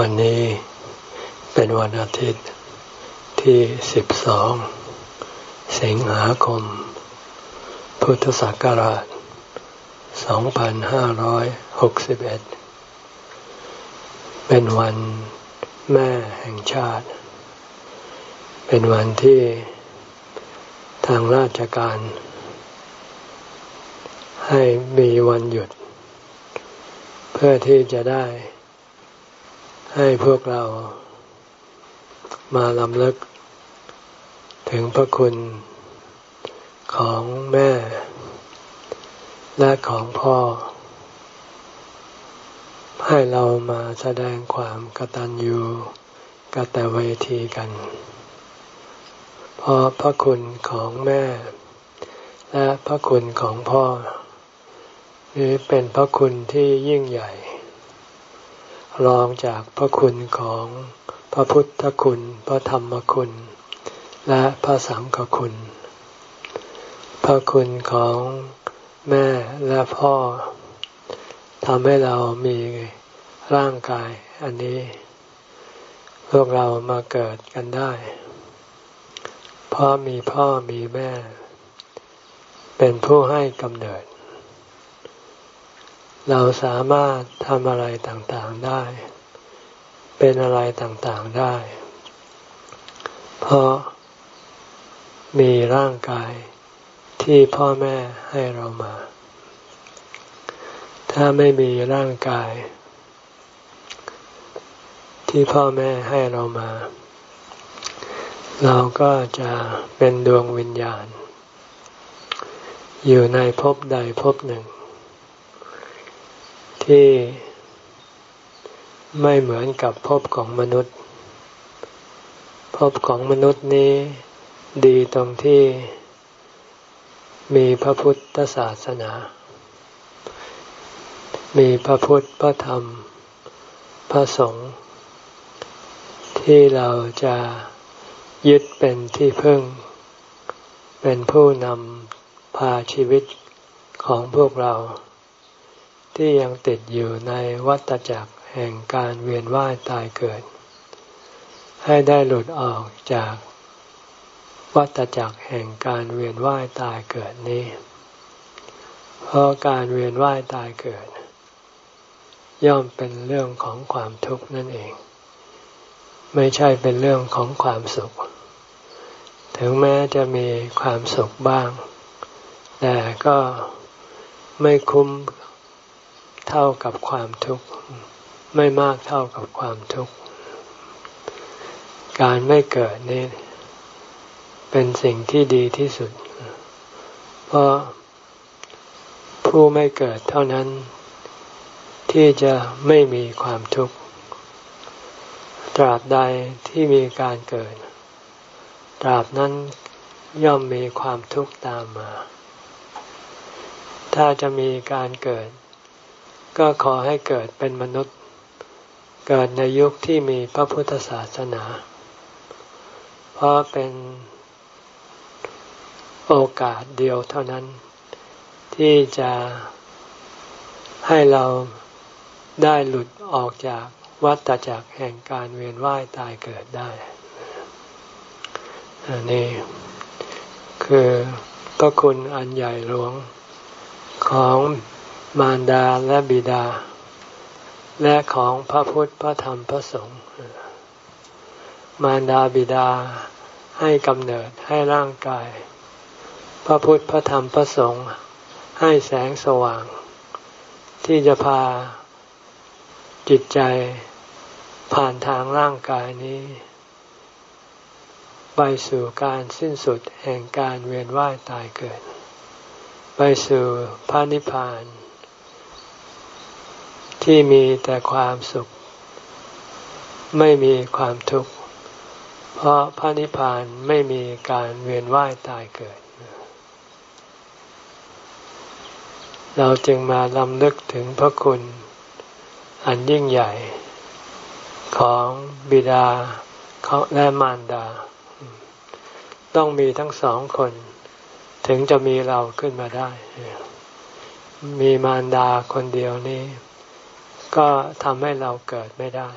วันนี้เป็นวันอาทิตย์ที่ 12 สิงหาคม พุทธศักราช 2561 เป็นวันแม่แห่งชาติ เป็นวันที่ทางราชการ ให้มีวันหยุด เพื่อที่จะได้ ให้พวกเรามาลำลึก ถึงพระคุณของแม่ และของพ่อ ให้เรามาแสดงความกตัญญูกตเวทีกัน เพราะพระคุณของแม่ และพระคุณของพ่อนี้เป็นพระคุณที่ยิ่งใหญ่ รองจากพระคุณของพระพุทธคุณ พระธรรมคุณ และพระสังฆคุณ พระคุณของแม่และพ่อทำให้เรามีร่างกายอันนี้ พวกเรามาเกิดกันได้ เพราะมีพ่อมีแม่ เป็นผู้ให้กำเนิด เราสามารถทำอะไรต่างๆได้ เป็นอะไรต่างๆได้ เพราะมีร่างกายที่พ่อแม่ให้เรามา ถ้าไม่มีร่างกาย ที่พ่อแม่ให้เรามา เราก็จะเป็นดวงวิญญาณ อยู่ในภพใดภพหนึ่ง ที่ไม่เหมือนกับภพของมนุษย์ภพของมนุษย์นี้ดีตรงที่มีพระพุทธศาสนา มีพระพุทธพระธรรม พระสงฆ์ที่เราจะยึดเป็นที่พึ่ง เป็นผู้นำพาชีวิตของพวกเรา ที่ยังติดอยู่ในวัฏจักรแห่งการเวียนว่ายตายเกิด ให้ได้หลุดออกจากวัฏจักรแห่งการเวียนว่ายตายเกิดนี้ เพราะการเวียนว่ายตายเกิด ย่อมเป็นเรื่องของความทุกข์นั่นเอง ไม่ใช่เป็นเรื่องของความสุข ถึงแม้จะมีความสุขบ้าง แต่ก็ไม่คุ้ม เท่ากับความทุกข์ ไม่มากเท่ากับความทุกข์ การไม่เกิดนี่เป็นสิ่งที่ดีที่สุด เพราะผู้ไม่เกิดเท่านั้น ที่จะไม่มีความทุกข์ ตราบใดที่มีการเกิด ตราบนั้นย่อมมีความทุกข์ตามมา ถ้าจะมีการเกิด ก็ขอให้เกิดเป็นมนุษย์ เกิดในยุคที่มีพระพุทธศาสนา เพราะเป็นโอกาสเดียวเท่านั้น ที่จะให้เราได้หลุดออกจากวัฏจักรแห่งการเวียนว่ายตายเกิดได้อันนี้คือพระคุณอันใหญ่หลวงของ มารดาและบิดา และของพระพุทธพระธรรมพระสงฆ์มารดาบิดาให้กำเนิดให้ร่างกาย พระพุทธพระธรรมพระสงฆ์ให้แสงสว่าง ที่จะพาจิตใจผ่านทางร่างกายนี้ ไปสู่การสิ้นสุดแห่งการเวียนว่ายตายเกิด ไปสู่พระนิพพาน ที่มีแต่ความสุข ไม่มีความทุกข์ เพราะพระนิพพานไม่มีการเวียนว่ายตายเกิด เราจึงมาลำลึกถึงพระคุณ อันยิ่งใหญ่ ของบิดาและมารดา ต้องมีทั้งสองคน ถึงจะมีเราขึ้นมาได้ มีมารดาคนเดียวนี้ ก็ทำให้เราเกิดไม่ได้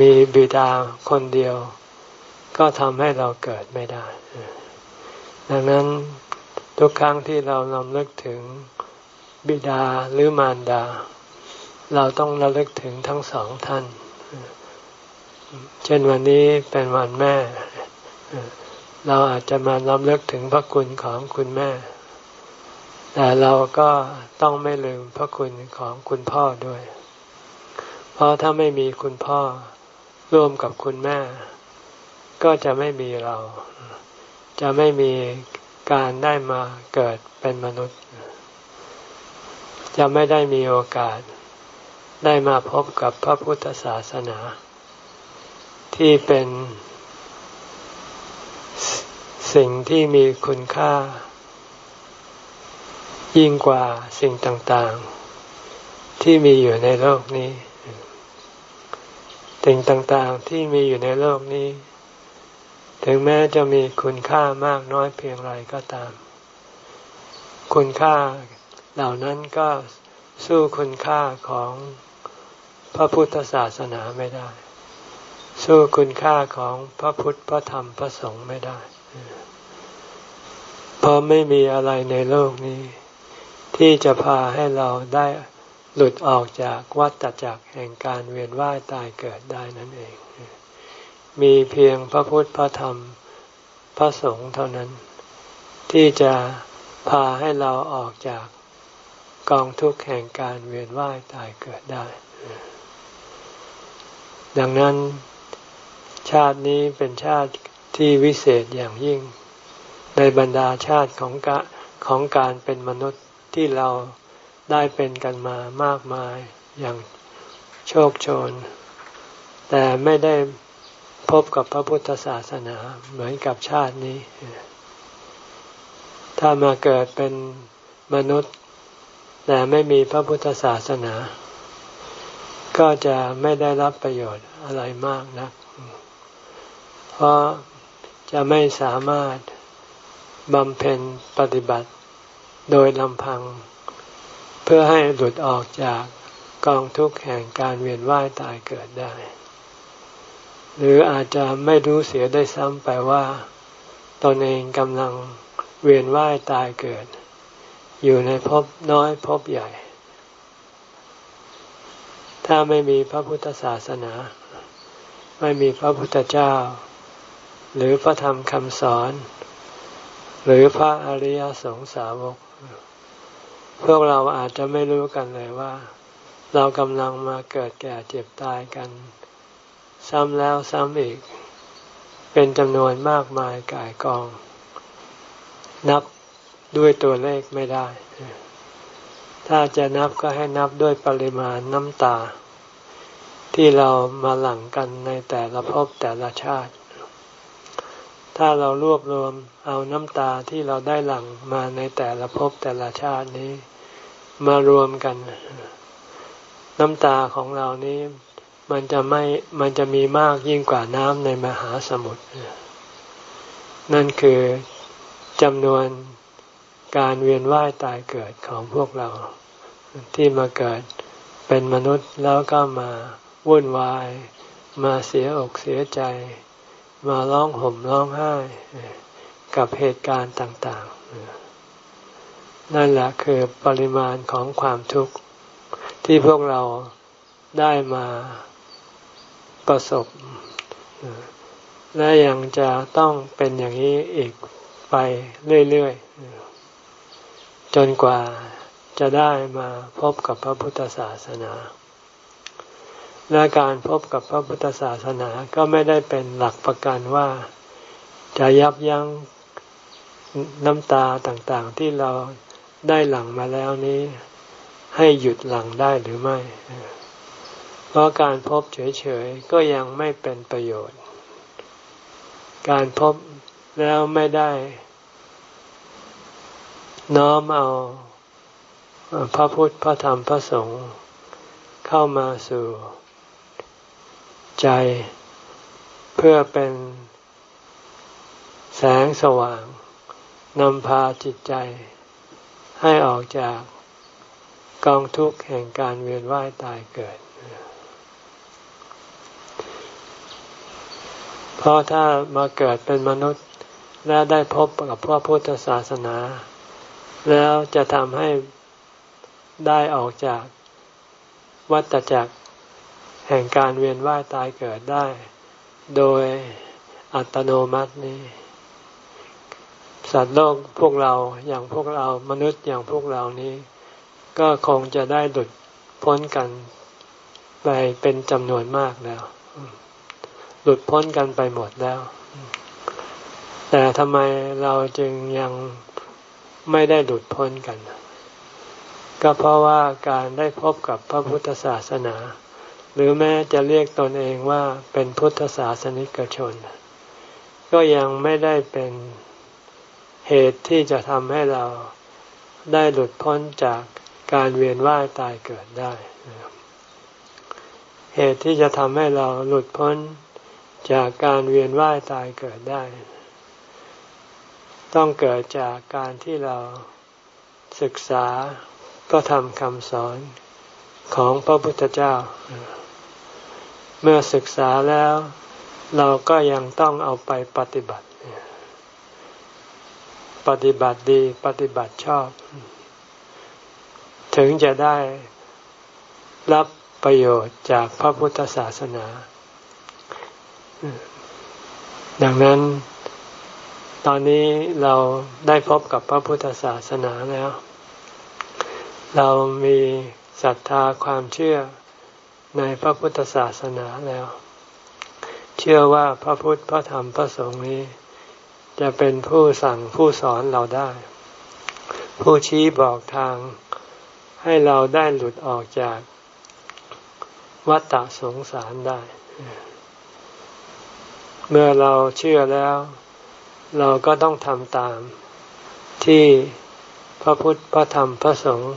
มีบิดาคนเดียว ก็ทำให้เราเกิดไม่ได้ ดังนั้นทุกครั้งที่เราลำลึกถึงบิดาหรือมารดา เราต้องระลึกถึงทั้งสองท่าน เช่นวันนี้เป็นวันแม่ เราอาจจะมาลำลึกถึงพระคุณของคุณแม่ แต่เราก็ต้องไม่ลืมพระคุณของคุณพ่อด้วย เพราะถ้าไม่มีคุณพ่อร่วมกับคุณแม่ ก็จะไม่มีเรา จะไม่มีการได้มาเกิดเป็นมนุษย์ จะไม่ได้มีโอกาส ได้มาพบกับพระพุทธศาสนา ที่เป็นสิ่งที่มีคุณค่า ยิ่งกว่าสิ่งต่างๆ ที่มีอยู่ในโลกนี้ สิ่งต่างๆที่มีอยู่ในโลกนี้ ถึงแม้จะมีคุณค่ามากน้อยเพียงไรก็ตาม คุณค่าเหล่านั้นก็สู้คุณค่าของพระพุทธศาสนาไม่ได้ สู้คุณค่าของพระพุทธพระธรรมพระสงฆ์ไม่ได้เพราะไม่มีอะไรในโลกนี้ ที่จะพาให้เราได้หลุดออกจากวัฏจักรแห่งการเวียนว่ายตายเกิดได้นั่นเอง มีเพียงพระพุทธพระธรรมพระสงฆ์เท่านั้น ที่จะพาให้เราออกจากกองทุกข์แห่งการเวียนว่ายตายเกิดได้ ดังนั้นชาตินี้เป็นชาติที่วิเศษอย่างยิ่ง ในบรรดาชาติของกะของการเป็นมนุษย์ ที่เราได้เป็นกันมามากมายอย่างโชคโชน แต่ไม่ได้พบกับพระพุทธศาสนาเหมือนกับชาตินี้ ถ้ามาเกิดเป็นมนุษย์ แต่ไม่มีพระพุทธศาสนา ก็จะไม่ได้รับประโยชน์อะไรมากนะัก เพราะจะไม่สามารถบำเพ็ญปฏิบัติ โดยลำพัง เพื่อให้หลุดออกจากกองทุกข์แห่งการเวียนว่ายตายเกิดได้ หรืออาจจะไม่รู้เสียได้ซ้ำไปว่าตนเองกำลังเวียนว่ายตายเกิด อยู่ในภพน้อยภพใหญ่ ถ้าไม่มีพระพุทธศาสนา ไม่มีพระพุทธเจ้า หรือพระธรรมคำสอน หรือพระอริยสงสาวก พวกเราอาจจะไม่รู้กันเลยว่า เรากำลังมาเกิดแก่เจ็บตายกัน ซ้ำแล้วซ้ำอีก เป็นจำนวนมากมายกายกอง นับด้วยตัวเลขไม่ได้ ถ้าจะนับก็ให้นับด้วยปริมาณน้ำตา ที่เรามาหลั่งกันในแต่ละภพแต่ละชาติ ถ้าเรารวบรวมเอาน้ำตาที่เราได้หลั่งมาในแต่ละภพแต่ละชาตินี้ มารวมกัน น้ำตาของเรานี้มันจะไม่มันจะมีมากยิ่งกว่าน้ำในมหาสมุทรนั่นคือจำนวนการเวียนว่ายตายเกิดของพวกเรา ที่มาเกิดเป็นมนุษย์แล้วก็มาวุ่นวาย มาเสียอกเสียใจ มาร้องห่มร้องไห้กับเหตุการณ์ต่าง ๆ นั่นแหละคือปริมาณของความทุกข์ที่พวกเราได้มาประสบ และยังจะต้องเป็นอย่างนี้อีกไปเรื่อย ๆ จนกว่าจะได้มาพบกับพระพุทธศาสนา และการพบกับพระพุทธศาสนาก็ไม่ได้เป็นหลักประกันว่า จะยับยั้งน้ำตาต่างๆ ที่เราได้หลังมาแล้วนี้ ให้หยุดหลังได้หรือไม่ เพราะการพบเฉยๆ ก็ยังไม่เป็นประโยชน์ การพบแล้วไม่ได้ น้อมเอาพระพุทธพระธรรมพระสงฆ์เข้ามาสู่ ใจเพื่อเป็นแสงสว่างนำพาจิตใจ ให้ออกจากกองทุกข์แห่งการเวียนว่ายตายเกิด เพราะถ้ามาเกิดเป็นมนุษย์และได้พบกับพระพุทธศาสนา แล้วจะทำให้ได้ออกจากวัฏจักร แห่งการเวียนว่ายตายเกิดได้ โดยอัตโนมัตินี้ สัตว์โลกพวกเราอย่างพวกเรามนุษย์อย่างพวกเรานี้ ก็คงจะได้หลุดพ้นกันไปเป็นจำนวนมากแล้ว หลุดพ้นกันไปหมดแล้ว แต่ทำไมเราจึงยังไม่ได้หลุดพ้นกัน ก็เพราะว่าการได้พบกับพระพุทธศาสนา หรือแม้จะเรียกตนเองว่าเป็นพุทธศาสนิกชน ก็ยังไม่ได้เป็นเหตุที่จะทำให้เราได้หลุดพ้นจากการเวียนว่ายตายเกิดได้ เหตุที่จะทำให้เราหลุดพ้นจากการเวียนว่ายตายเกิดได้ ต้องเกิดจากการที่เราศึกษาก็ทำคำสอนของพระพุทธเจ้า เมื่อศึกษาแล้ว เราก็ยังต้องเอาไปปฏิบัติ ปฏิบัติดีปฏิบัติชอบ ถึงจะได้รับประโยชน์จากพระพุทธศาสนา ดังนั้น ตอนนี้เราได้พบกับพระพุทธศาสนาแล้ว เรามีศรัทธาความเชื่อ ในพระพุทธศาสนาแล้ว เชื่อว่าพระพุทธพระธรรมพระสงฆ์นี้ จะเป็นผู้สั่งผู้สอนเราได้ ผู้ชี้บอกทางให้เราได้หลุดออกจากวัฏสงสารได้ เมื่อเราเชื่อแล้ว เราก็ต้องทำตามที่พระพุทธพระธรรมพระสงฆ์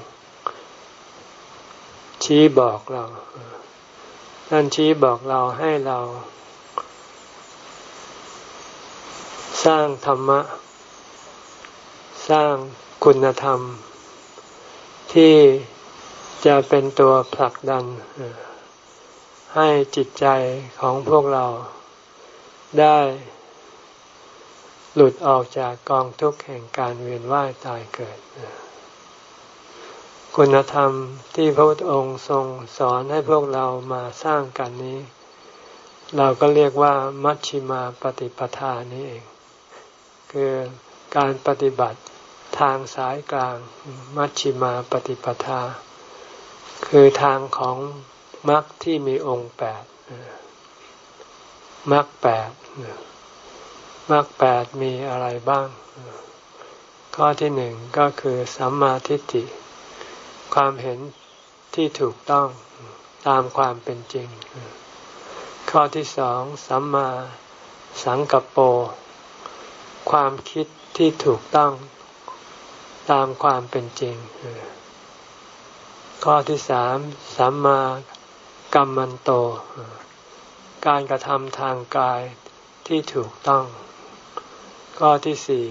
ชี้บอกเรา ท่านชี้บอกเราให้เรา สร้างธรรมะ สร้างคุณธรรม ที่จะเป็นตัวผลักดัน ให้จิตใจของพวกเราได้หลุดออกจากกองทุกข์แห่งการเวียนว่ายตายเกิด คุณธรรมที่พระพุทธองค์ทรงสอนให้พวกเรามาสร้างกันนี้ เราก็เรียกว่ามัชชิมาปฏิปทานี้เอง คือการปฏิบัติทางสายกลางมัชชิมาปฏิปทา คือทางของมรรคที่มีองค์แปดมรรคแปดมรรคแปดมีอะไรบ้าง ข้อที่หนึ่งก็คือสัมมาทิฏฐิ ความเห็นที่ถูกต้องตามความเป็นจริง ข้อที่สองสัมมาสังกัปโปความคิดที่ถูกต้องตามความเป็นจริง ข้อที่สามสัมมากรรมันโต การกระทำทางกายที่ถูกต้อง ข้อที่สี่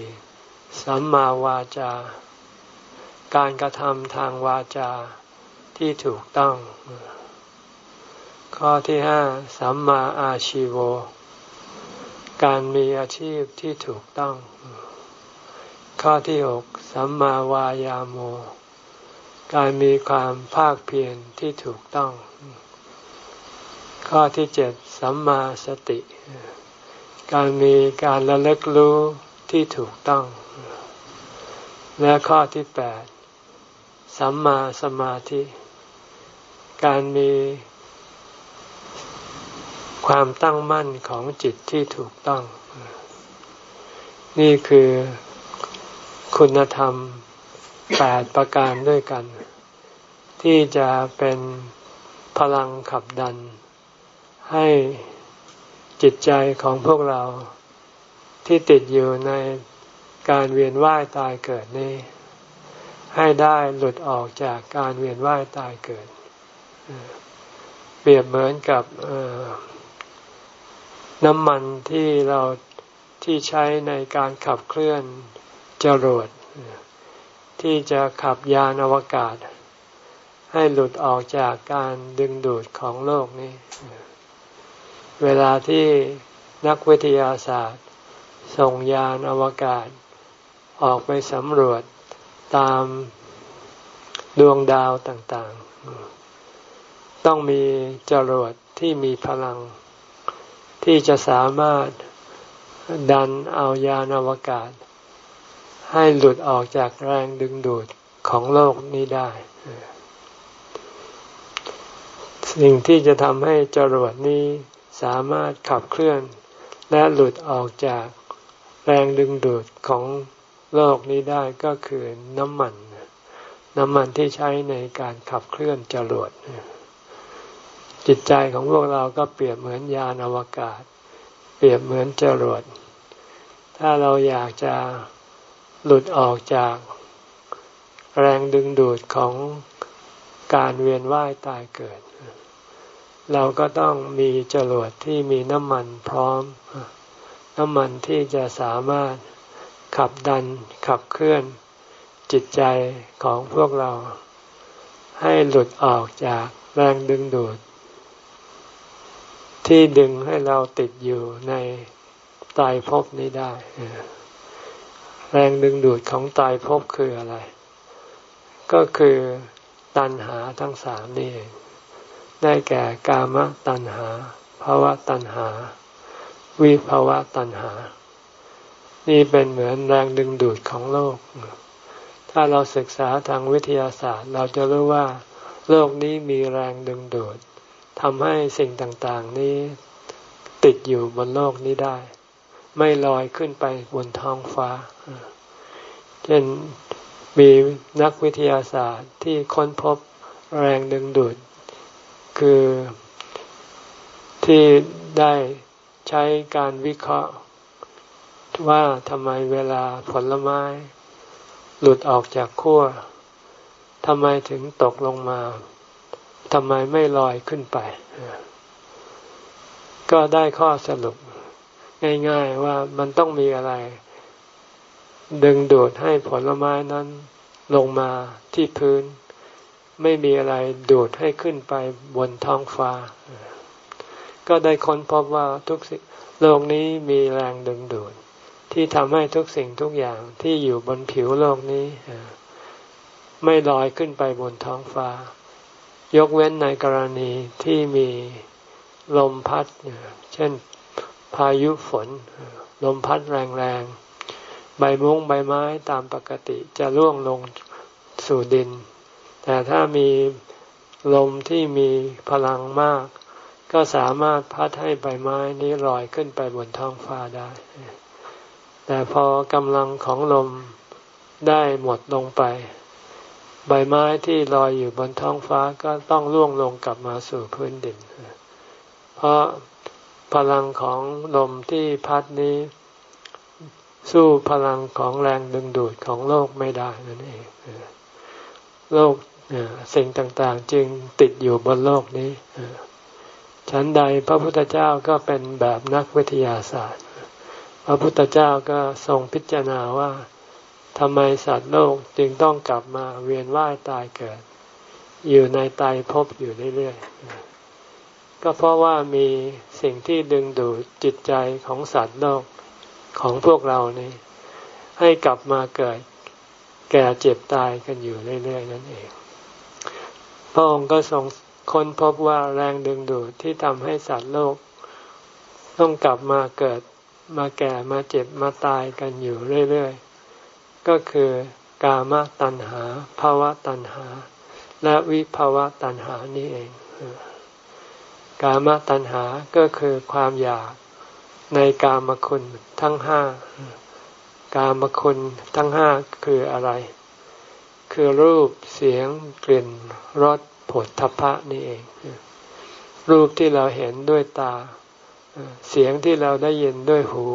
สัมมาวาจา การกระทำทางวาจาที่ถูกต้อง ข้อที่ห้าสัมมาอาชีโว การมีอาชีพที่ถูกต้อง ข้อที่หกสัมมาวายาโม การมีความภาคเพียรที่ถูกต้อง ข้อที่เจ็ดสัมมาสติ การมีการระลึกรู้ที่ถูกต้อง และข้อที่แปด สัมมาสมาธิ การมีความตั้งมั่นของจิตที่ถูกต้อง นี่คือคุณธรรมแปดประการด้วยกัน ที่จะเป็นพลังขับดัน ให้จิตใจของพวกเราที่ติดอยู่ในการเวียนว่ายตายเกิดนี้ ให้ได้หลุดออกจากการเวียนว่ายตายเกิด เปรียบเหมือนกับน้ำมันที่เราที่ใช้ในการขับเคลื่อนจรวดที่จะขับยานอวกาศ ให้หลุดออกจากการดึงดูดของโลกนี้ เวลาที่นักวิทยาศาสตร์ ส่งยานอวกาศ ออกไปสำรวจ ตามดวงดาวต่างๆ ต้องมีจรวดที่มีพลัง ที่จะสามารถดันเอายานอวกาศ ให้หลุดออกจากแรงดึงดูดของโลกนี้ได้ สิ่งที่จะทำให้จรวดนี้สามารถขับเคลื่อน และหลุดออกจากแรงดึงดูดของ โลกนี้ได้ก็คือน้ำมัน น้ำมันที่ใช้ในการขับเคลื่อนจรวดจิตใจของพวกเราก็เปรียบเหมือนยานอวกาศ เปรียบเหมือนจรวดถ้าเราอยากจะหลุดออกจากแรงดึงดูดของการเวียนว่ายตายเกิด เราก็ต้องมีจรวดที่มีน้ำมันพร้อม น้ำมันที่จะสามารถ ขับดันขับเคลื่อนจิตใจของพวกเรา ให้หลุดออกจากแรงดึงดูด ที่ดึงให้เราติดอยู่ในตายภพนี้ได้ แรงดึงดูดของตายภพคืออะไร ก็คือตัณหาทั้งสามนี่เองได้แก่กามตัณหาภาวะตัณหา วิภาวะตัณหา นี่เป็นเหมือนแรงดึงดูดของโลก ถ้าเราศึกษาทางวิทยาศาสตร์ เราจะรู้ว่า โลกนี้มีแรงดึงดูดทำให้สิ่งต่างๆนี้ติดอยู่บนโลกนี้ได้ ไม่ลอยขึ้นไปบนท้องฟ้า เช่นมีนักวิทยาศาสตร์ที่ค้นพบแรงดึงดูด คือที่ได้ใช้การวิเคราะห์ ว่าทำไมเวลาผลไม้ หลุดออกจากขั้วทำไมถึงตกลงมาทำไมไม่ลอยขึ้นไป ก็ได้ข้อสรุป ง่ายๆว่ามันต้องมีอะไร ดึงดูดให้ผลไม้นั้นลงมาที่พื้น ไม่มีอะไรดูดให้ขึ้นไปบนท้องฟ้า ก็ได้ค้นพบว่าทุกสิ่งโลกนี้มีแรงดึงดูด ที่ทำให้ทุกสิ่งทุกอย่างที่อยู่บนผิวโลกนี้ ไม่ลอยขึ้นไปบนท้องฟ้า ยกเว้นในกรณีที่มีลมพัด เช่นพายุฝน ลมพัดแรงๆ ใบมุ้งใบไม้ตามปกติจะร่วงลงสู่ดิน แต่ถ้ามีลมที่มีพลังมาก ก็สามารถพัดให้ใบไม้นี้ลอยขึ้นไปบนท้องฟ้าได้ แต่พอกำลังของลมได้หมดลงไป ใบไม้ที่ลอยอยู่บนท้องฟ้าก็ต้องร่วงลงกลับมาสู่พื้นดิน เพราะพลังของลมที่พัดนี้ สู้พลังของแรงดึงดูดของโลกไม่ได้นั่นเองโลกสิ่งต่างๆ จึงติดอยู่บนโลกนี้ฉันใดพระพุทธเจ้าก็เป็นแบบนักวิทยาศาสตร์ พระพุทธเจ้าก็ทรงพิจารณาว่าทำไมสัตว์โลกจึงต้องกลับมาเวียนว่ายตายเกิด อยู่ในตายพบอยู่เรื่อยๆ ก็เพราะว่ามีสิ่งที่ดึงดูดจิตใจของสัตว์โลกของพวกเรานี่ให้กลับมาเกิดแก่เจ็บตายกันอยู่เรื่อยๆนั่นเอง พระองค์ก็ทรงค้นพบว่าแรงดึงดูดที่ทำให้สัตว์โลก ต้องกลับมาเกิด มาแก่มาเจ็บมาตายกันอยู่เรื่อยๆ ก็คือกามตัณหาภาวะตัณหา และวิภาวะตัณหานี่เอง กามตัณหาก็คือความอยากในกามคุณทั้งห้ากามคุณทั้งห้าคืออะไร คือรูปเสียงกลิ่นรสผลทพะนี่เอง รูปที่เราเห็นด้วยตา เสียงที่เราได้ยินด้วยหู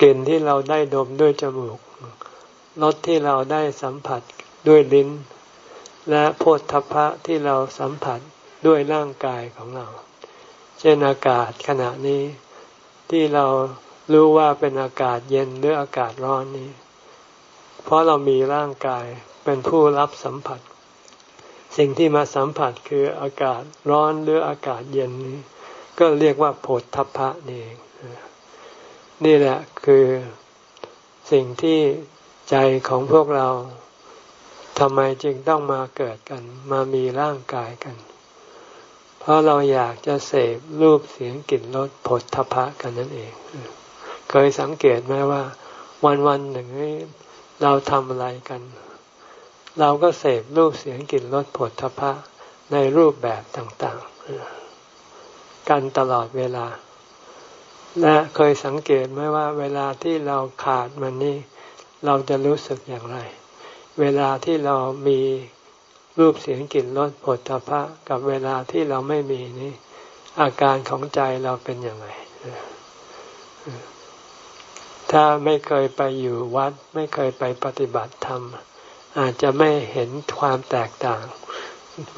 กลิ่นที่เราได้ดมด้วยจมูกรสที่เราได้สัมผัสด้วยลิ้น และโพธพะที่เราสัมผัสด้วยร่างกายของเรา เช่นอากาศขณะนี้ที่เรารู้ว่าเป็นอากาศเย็นหรืออากาศร้อนนี้ เพราะเรามีร่างกายเป็นผู้รับสัมผัส สิ่งที่มาสัมผัสคืออากาศร้อนหรืออากาศเย็นนี้ ก็เรียกว่าโพธพะนี่เองนี่แหละคือสิ่งที่ใจของพวกเราทำไมจึงต้องมาเกิดกัน มามีร่างกายกัน เพราะเราอยากจะเสพรูปเสียงกลิ่นรสผลทพะกันนั่นเอง เคยสังเกตไหมว่า วันวันหนึ่งเราทำอะไรกัน เราก็เสพรูปเสียงกลิ่นรสผลทพะในรูปแบบต่าง ๆ กันตลอดเวลา และเคยสังเกตไหมว่า เวลาที่เราขาดมันนี่เราจะรู้สึกอย่างไร เวลาที่เรามีรูปเสียงกลิ่นรสผลพระกับเวลาที่เราไม่มีนี่อาการของใจเราเป็นอย่างไร ถ้าไม่เคยไปอยู่วัด ไม่เคยไปปฏิบัติธรรม อาจจะไม่เห็นความแตกต่าง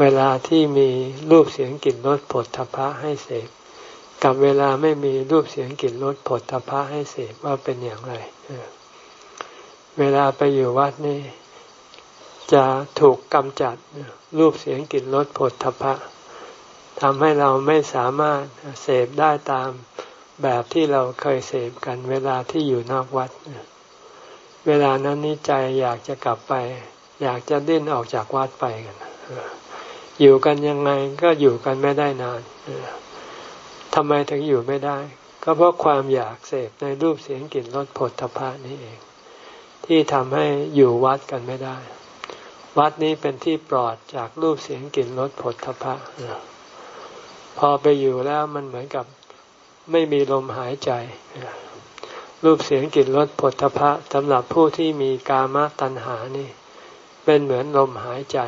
เวลาที่มีรูปเสียงกลิ่นรสผลทพะให้เสพกับเวลาไม่มีรูปเสียงกลิ่นรสผลทพะให้เสพว่าเป็นอย่างไรเวลาไปอยู่วัดนี่จะถูกกำจัดรูปเสียงกลิ่นรสผลทพะทำให้เราไม่สามารถเสพได้ตามแบบที่เราเคยเสพกันเวลาที่อยู่นอกวัด เวลานั้นนี่ใจอยากจะกลับไป อยากจะดิ้นออกจากวัดไปกัน อยู่กันยังไงก็อยู่กันไม่ได้นานทำไมถึงอยู่ไม่ได้ ก็เพราะความอยากเสพในรูปเสียงกลิ่นรสผลทพะนี่เอง ที่ทำให้อยู่วัดกันไม่ได้ วัดนี้เป็นที่ปลอดจากรูปเสียงกลิ่นรสผลทพะพอไปอยู่แล้วมันเหมือนกับไม่มีลมหายใจ รูปเสียงกลิ่นรสผลทพะสำหรับผู้ที่มีกามตัณหานี่ เป็นเหมือนลมหายใจ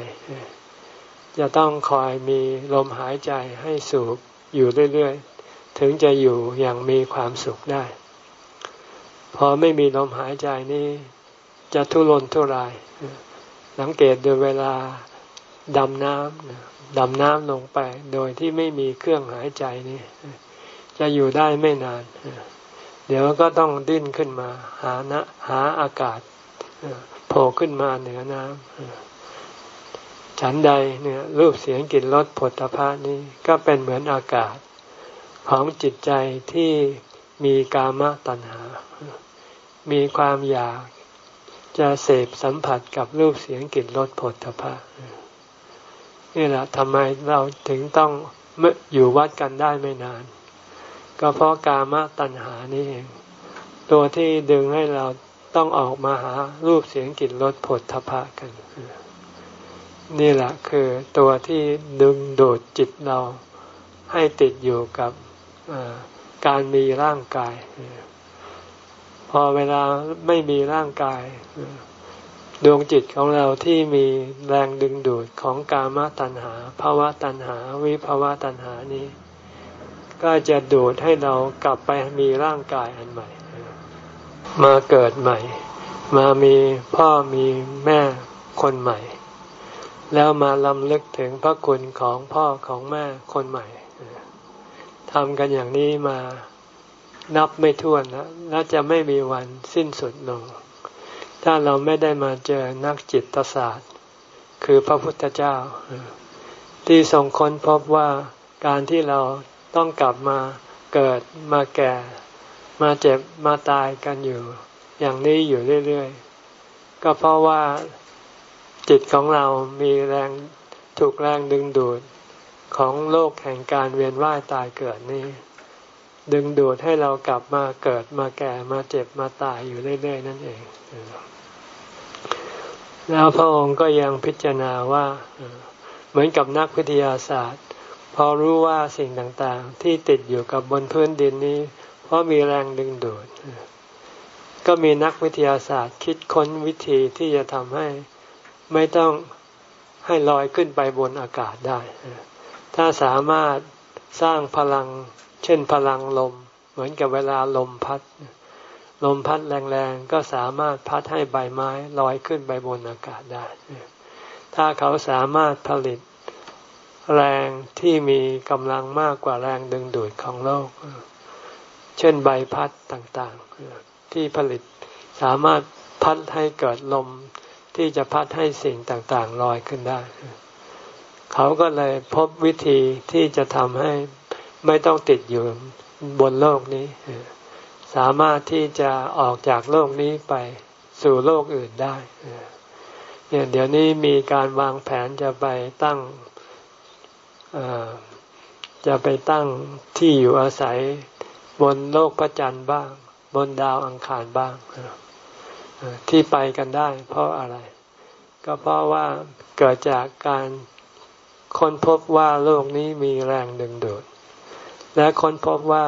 จะต้องคอยมีลมหายใจให้สูบอยู่เรื่อยๆ ถึงจะอยู่อย่างมีความสุขได้ พอไม่มีลมหายใจนี่จะทุรนทุราย สังเกตดูเวลาดำน้ำดำน้ำลงไป โดยที่ไม่มีเครื่องหายใจนี่จะอยู่ได้ไม่นาน เดี๋ยวก็ต้องดิ้นขึ้นมา หานะหาอากาศโผล่ขึ้นมาเหนือน้ำ ฉันใดเนี่ยรูปเสียงกลิ่นรสผลตภะนี้ก็เป็นเหมือนอากาศของจิตใจที่มีกามตัณหา มีความอยากจะเสพสัมผัสกับรูปเสียงกลิ่นรสผลทพะนี่แหละทำไมเราถึงต้องออยู่วัดกันได้ไม่นาน ก็เพราะกามตัณหานี่เองตัวที่ดึงให้เราต้องออกมาหารูปเสียงกลิ่นรสผลทพะกัน นี่แหละคือตัวที่ดึงดูดจิตเราให้ติดอยู่กับการมีร่างกาย พอเวลาไม่มีร่างกาย ดวงจิตของเราที่มีแรงดึงดูดของกามตัณหาภาวะตัณหา วิภาวะตัณหานี้ ก็จะดูดให้เรากลับไปมีร่างกายอันใหม่ มาเกิดใหม่ มามีพ่อมีแม่คนใหม่ แล้วมาลำลึกถึงพระคุณของพ่อของแม่คนใหม่ทำกันอย่างนี้มานับไม่ถ้วนแล้วและจะไม่มีวันสิ้นสุดลง ถ้าเราไม่ได้มาเจอนักจิตศาสตร์ คือพระพุทธเจ้า ที่ทรงค้นพบว่าการที่เราต้องกลับมาเกิดมาแก่ มาเจ็บมาตายกันอยู่ อย่างนี้อยู่เรื่อยๆ ก็เพราะว่า จิตของเรามีแรงถูกแรงดึงดูดของโลกแห่งการเวียนว่ายตายเกิดนี้ ดึงดูดให้เรากลับมาเกิดมาแก่มาเจ็บมาตายอยู่เรื่อยๆนั่นเอง แล้วพระองค์ก็ยังพิจารณาว่า เหมือนกับนักวิทยาศาสตร์ พอรู้ว่าสิ่งต่างๆ ที่ติดอยู่กับบนพื้นดินนี้ เพราะมีแรงดึงดูด ก็มีนักวิทยาศาสตร์คิดค้นวิธีที่จะทำให้ ไม่ต้องให้ลอยขึ้นไปบนอากาศได้ ถ้าสามารถสร้างพลัง เช่นพลังลม เหมือนกับเวลาลมพัด ลมพัดแรงๆ ก็สามารถพัดให้ใบไม้ลอยขึ้นไปบนอากาศได้ ถ้าเขาสามารถผลิตแรงที่มีกำลังมากกว่าแรงดึงดูดของโลก เช่นใบพัดต่างๆ ที่ผลิตสามารถพัดให้เกิดลม ที่จะพัดให้สิ่งต่างๆลอยขึ้นได้ เขาก็เลยพบวิธีที่จะทำให้ไม่ต้องติดอยู่บนโลกนี้ สามารถที่จะออกจากโลกนี้ไปสู่โลกอื่นได้เนี่ยเดี๋ยวนี้มีการวางแผนจะไปตั้งจะไปตั้งที่อยู่อาศัยบนโลกพระจันทร์บ้าง บนดาวอังคารบ้าง ที่ไปกันได้ เพราะอะไร ก็เพราะว่าเกิดจากการค้นพบว่าโลกนี้มีแรงดึงดูด และค้นพบว่า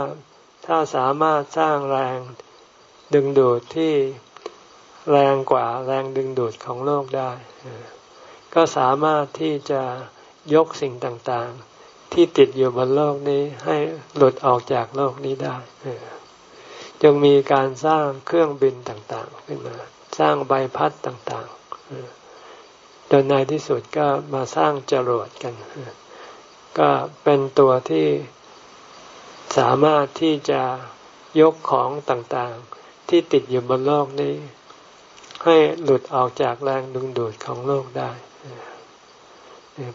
ถ้าสามารถสร้างแรงดึงดูดที่แรงกว่าแรงดึงดูดของโลกได้ ก็สามารถที่จะยกสิ่งต่างๆ ที่ติดอยู่บนโลกนี้ให้หลุดออกจากโลกนี้ได้ จึงมีการสร้างเครื่องบินต่างๆ ขึ้นมา สร้างใบพัดต่างๆจนในที่สุดก็มาสร้างจรวดกัน ก็เป็นตัวที่สามารถที่จะยกของต่างๆ ที่ติดอยู่บนโลกนี้ ให้หลุดออกจากแรงดึงดูดของโลกได้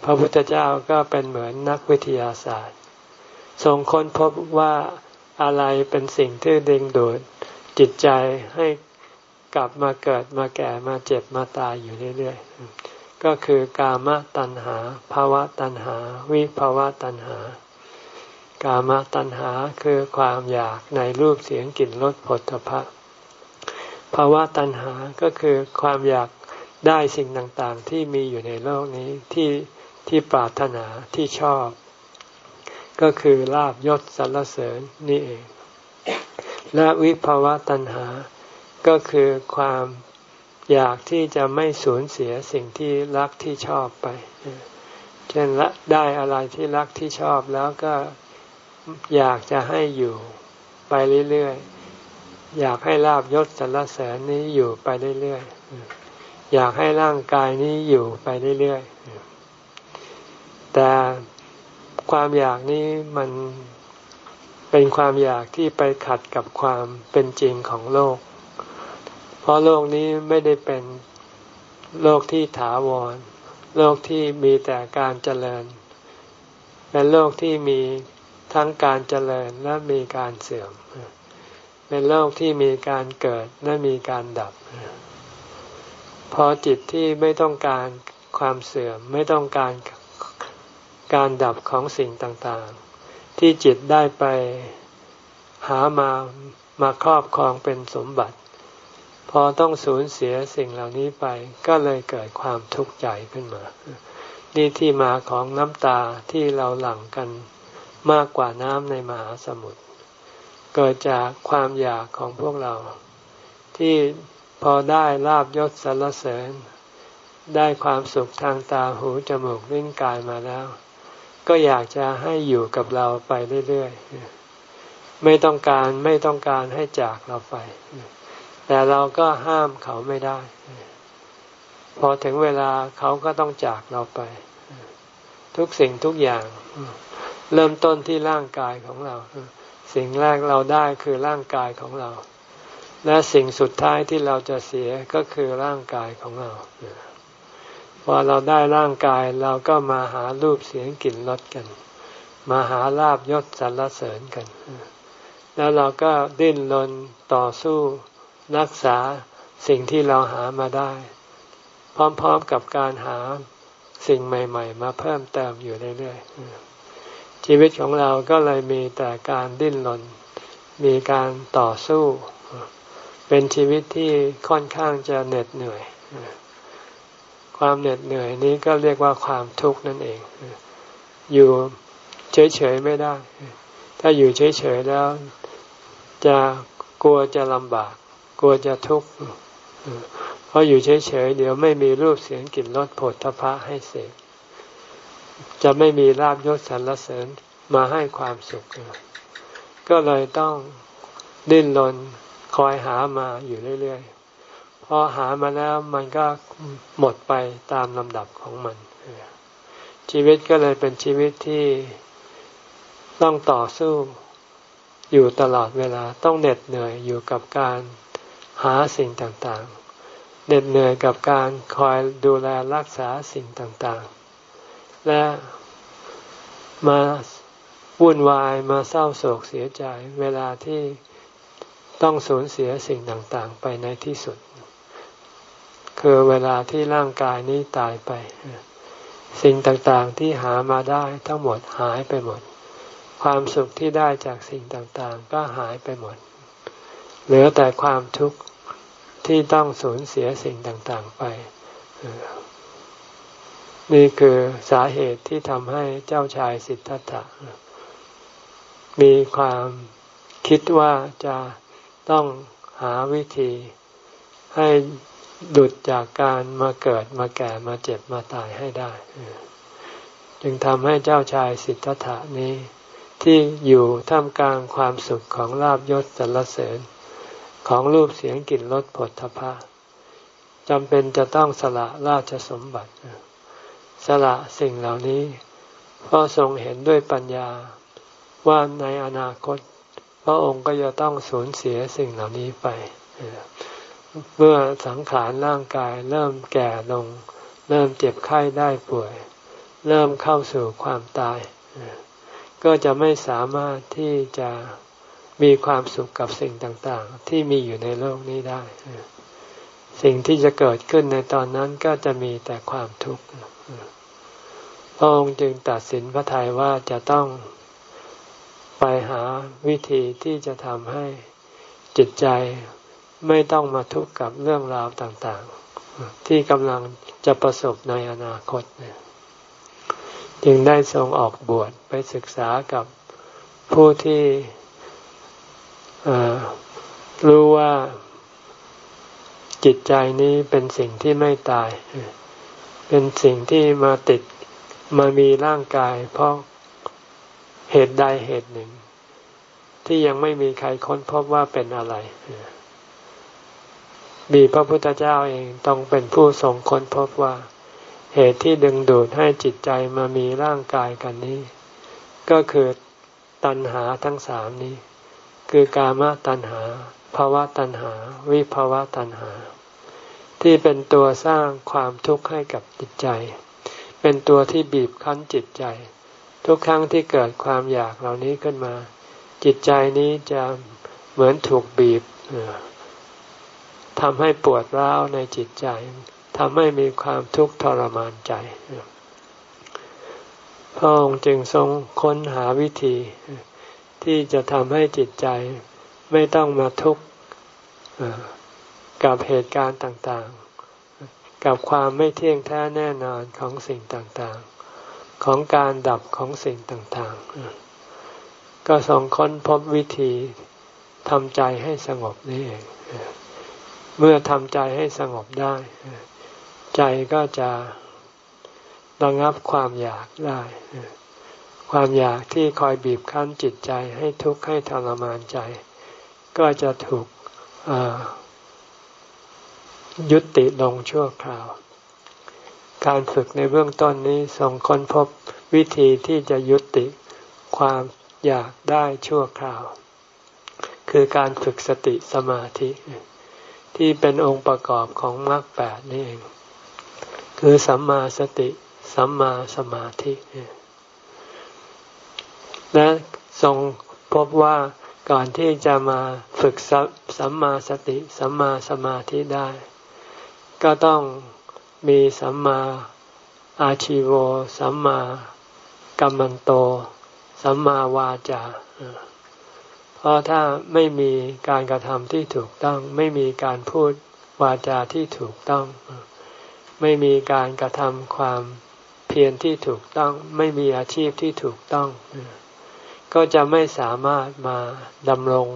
พระพุทธเจ้าก็เป็นเหมือนนักวิทยาศาสตร์ ทรงค้นพบว่า อะไรเป็นสิ่งที่ดึงดูดจิตใจให้กลับมาเกิดมาแก่มาเจ็บมาตายอยู่เรื่อยๆ ก็คือกามตัณหาภาวะตัณหา วิภาวะตัณหา กามตัณหาคือความอยากในรูปเสียงกลิ่นรสผลพระภาวะตัณหาก็คือความอยากได้สิ่งต่างๆ ที่มีอยู่ในโลกนี้ที่ที่ปรารถนาที่ชอบ ก็คือลาบยศสรรเสริญนี่เอง และวิภาวะตัณหา ก็คือความอยากที่จะไม่สูญเสียสิ่งที่รักที่ชอบไป เช่นละได้อะไรที่รักที่ชอบแล้วก็อยากจะให้อยู่ไปเรื่อยๆ อยากให้ลาบยศสรรเสริญนี้อยู่ไปเรื่อยๆ อยากให้ร่างกายนี้อยู่ไปเรื่อยๆ แต่ ความอยากนี้มันเป็นความอยากที่ไปขัดกับความเป็นจริงของโลก เพราะโลกนี้ไม่ได้เป็นโลกที่ถาวร โลกที่มีแต่การเจริญ เป็นโลกที่มีทั้งการเจริญและมีการเสื่อม เป็นโลกที่มีการเกิดและมีการดับ พอจิตที่ไม่ต้องการความเสื่อมไม่ต้องการ การดับของสิ่งต่างๆ ที่จิตได้ไปหามามาครอบครองเป็นสมบัติ พอต้องสูญเสียสิ่งเหล่านี้ไปก็เลยเกิดความทุกข์ใจขึ้นมา นี่ที่มาของน้ำตาที่เราหลั่งกันมากกว่าน้ำในมหาสมุทรเกิดจากความอยากของพวกเรา ที่พอได้ลาบยศสรรเสริญ ได้ความสุขทางตาหูจมูกลิ้นกายมาแล้ว ก็อยากจะให้อยู่กับเราไปเรื่อยๆ ไม่ต้องการไม่ต้องการให้จากเราไป แต่เราก็ห้ามเขาไม่ได้ พอถึงเวลาเขาก็ต้องจากเราไป ทุกสิ่งทุกอย่าง เริ่มต้นที่ร่างกายของเรา สิ่งแรกเราได้คือร่างกายของเรา และสิ่งสุดท้ายที่เราจะเสียก็คือร่างกายของเรา พอเราได้ร่างกายเราก็มาหารูปเสียงกลิ่นรสกัน มาหาลาบยศสรรเสริญกัน แล้วเราก็ดิ้นรนต่อสู้รักษาสิ่งที่เราหามาได้ พร้อมๆกับการหาสิ่งใหม่ ๆ มาเพิ่มเติมอยู่เรื่อยๆชีวิตของเราก็เลยมีแต่การดิ้นรนมีการต่อสู้ เป็นชีวิตที่ค่อนข้างจะเหน็ดเหนื่อย ความเหน็ดเหนื่อยนี้ก็เรียกว่าความทุกข์นั่นเอง อยู่เฉยๆไม่ได้ ถ้าอยู่เฉยๆแล้ว จะกลัวจะลำบาก กลัวจะทุกข์เพราะอยู่เฉยๆเดี๋ยวไม่มีรูปเสียงกลิ่นรสผลทพะให้เสกจะไม่มีลาบยศสรรเสริญมาให้ความสุข ก็เลยต้องดิ้นรนคอยหามาอยู่เรื่อยๆ พอหามาแล้วมันก็หมดไปตามลำดับของมัน ชีวิตก็เลยเป็นชีวิตที่ต้องต่อสู้อยู่ตลอดเวลาต้องเหน็ดเหนื่อยอยู่กับการหาสิ่งต่างๆเหน็ดเหนื่อยกับการคอยดูแลรักษาสิ่งต่างๆ และมาวุ่นวายมาเศร้าโศกเสียใจเวลาที่ต้องสูญเสียสิ่งต่างๆ ไปในที่สุด คือเวลาที่ร่างกายนี้ตายไป สิ่งต่างๆที่หามาได้ทั้งหมดหายไปหมด ความสุขที่ได้จากสิ่งต่างๆ ก็หายไปหมด เหลือแต่ความทุกข์ที่ต้องสูญเสียสิ่งต่างๆไปนี่คือสาเหตุที่ทำให้เจ้าชายสิทธัตถะมีความคิดว่าจะต้องหาวิธีให้ ดุดจากการมาเกิดมาแก่มาเจ็บมาตายให้ได้ จึงทำให้เจ้าชายสิทธัตถะนี้ ที่อยู่ท่ามกลางความสุขของลาบยศสรรเสริญ ของรูปเสียงกลิ่นรสผลทพะจำเป็นจะต้องสละราชสมบัติ สละสิ่งเหล่านี้เพราะทรงเห็นด้วยปัญญาว่าในอนาคต พระองค์ก็จะต้องสูญเสียสิ่งเหล่านี้ไป เมื่อสังขารร่างกายเริ่มแก่ลง เริ่มเจ็บไข้ได้ป่วย เริ่มเข้าสู่ความตาย ก็จะไม่สามารถที่จะมีความสุขกับสิ่งต่างๆ ที่มีอยู่ในโลกนี้ได้ สิ่งที่จะเกิดขึ้นในตอนนั้นก็จะมีแต่ความทุกข์พระองค์จึงตัดสินพระทัยว่าจะต้องไปหาวิธีที่จะทำให้จิตใจ ไม่ต้องมาทุกข์กับเรื่องราวต่างๆ ที่กำลังจะประสบในอนาคตจึงได้ทรงออกบวชไปศึกษากับผู้ที่รู้ว่าจิตใจนี้เป็นสิ่งที่ไม่ตาย เป็นสิ่งที่มาติดมามีร่างกาย เพราะเหตุใดเหตุหนึ่ง ที่ยังไม่มีใครค้นพบว่าเป็นอะไร มีพระพุทธเจ้าเองต้องเป็นผู้ทรงค้นพบว่า เหตุที่ดึงดูดให้จิตใจมามีร่างกายกันนี้ ก็คือตัณหาทั้งสามนี้ คือกามตัณหาภาวะตัณหา วิภาวะตัณหา ที่เป็นตัวสร้างความทุกข์ให้กับจิตใจ เป็นตัวที่บีบคั้นจิตใจ ทุกครั้งที่เกิดความอยากเหล่านี้ขึ้นมา จิตใจนี้จะเหมือนถูกบีบ ทำให้ปวดร้าวในจิตใจทำให้มีความทุกข์ทรมานใจพระองค์จึงทรงค้นหาวิธี ที่จะทำให้จิตใจไม่ต้องมาทุกข์กับเหตุการณ์ต่างๆ กับความไม่เที่ยงแท้แน่นอนของสิ่งต่างๆ ของการดับของสิ่งต่างๆ ก็ส่งค้นพบวิธีทำใจให้สงบนี่เอง เมื่อทำใจให้สงบได้ ใจก็จะระงับความอยากได้ ความอยากที่คอยบีบคั้นจิตใจให้ทุกข์ให้ทรมานใจ ก็จะถูกยุติลงชั่วคราว การฝึกในเบื้องต้นนี้ส่งค้นพบวิธีที่จะยุติความอยากได้ชั่วคราว คือการฝึกสติสมาธิ ที่เป็นองค์ประกอบของมรรคแปดนี่เอง คือสัมมาสติสัมมาสมาธิและทรงพบว่าก่อนที่จะมาฝึกสัมมาสติสัมมาสมาธิได้ ก็ต้องมีสัมมาอาชิโวสัมมากัมมันโต สัมมาวาจา เพราะถ้าไม่มีการกระทำที่ถูกต้อง ไม่มีการพูดวาจาที่ถูกต้อง ไม่มีการกระทำความเพียรที่ถูกต้อง ไม่มีอาชีพที่ถูกต้อง ก็จะไม่สามารถมาดำรง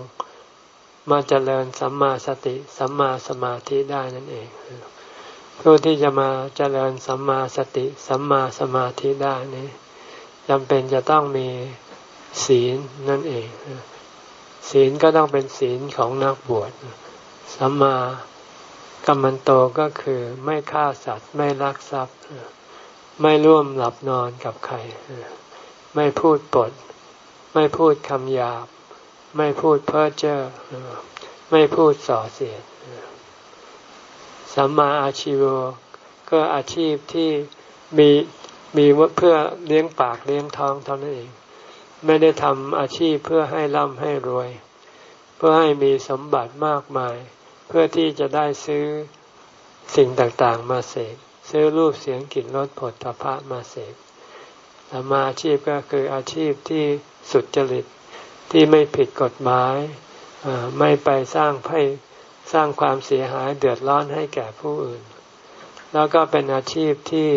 มาเจริญสัมมาสติ สัมมาสมาธิได้นั่นเองผู้ที่จะมาเจริญสัมมาสติ สัมมาสมาธิได้นี้จำเป็นจะต้องมีศีลนั่นเอง ศีลก็ต้องเป็นศีลของนักบวชสัมมากัมมันโตก็คือไม่ฆ่าสัตว์ ไม่ลักทรัพย์ ไม่ร่วมหลับนอนกับใคร ไม่พูดปด ไม่พูดคำหยาบ ไม่พูดเพ้อเจ้อไม่พูดส่อเสียดสัมมาอาชีวก็อาชีพที่มีมีเพื่อเลี้ยงปากเลี้ยงท้องเท่านั้นเอง ไม่ได้ทำอาชีพเพื่อให้ร่ำให้รวย เพื่อให้มีสมบัติมากมาย เพื่อที่จะได้ซื้อสิ่งต่างๆ มาเสกซื้อรูปเสียงกลิ่นรสผลตภะมาเสกสมาอาชีพก็คืออาชีพที่สุดจริตที่ไม่ผิดกฎหมายไม่ไปสร้างให้สร้างความเสียหายเดือดร้อนให้แก่ผู้อื่น แล้วก็เป็นอาชีพที่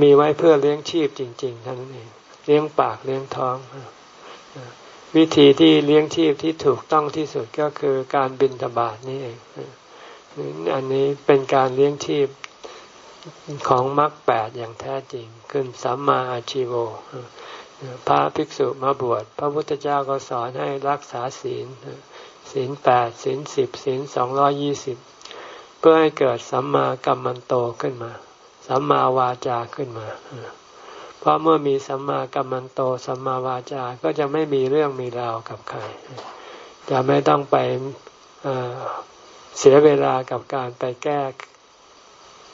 มีไว้เพื่อเลี้ยงชีพจริงๆทั้งนั้นเอง เลี้ยงปากเลี้ยงท้อง วิธีที่เลี้ยงชีพที่ถูกต้องที่สุดก็คือการบินทบาทนี่เองอันนี้เป็นการเลี้ยงชีพของมรรคแปดอย่างแท้จริงขึ้นสัมมาอาชีโวพระภิกษุมาบวช พระพุทธเจ้าก็สอนให้รักษาศีลศีลแปดศีลสิบศีลสองร้อยี่สิบเพื่อให้เกิดสัมมากัมมันโตขึ้นมา สัมมาวาจาขึ้นมา ราะเมื่อมีสัมมากัมมันโตสัมมาวาจาก็จะไม่มีเรื่องมีราวกับใคร จะไม่ต้องไปเสียเวลากับการไปแก้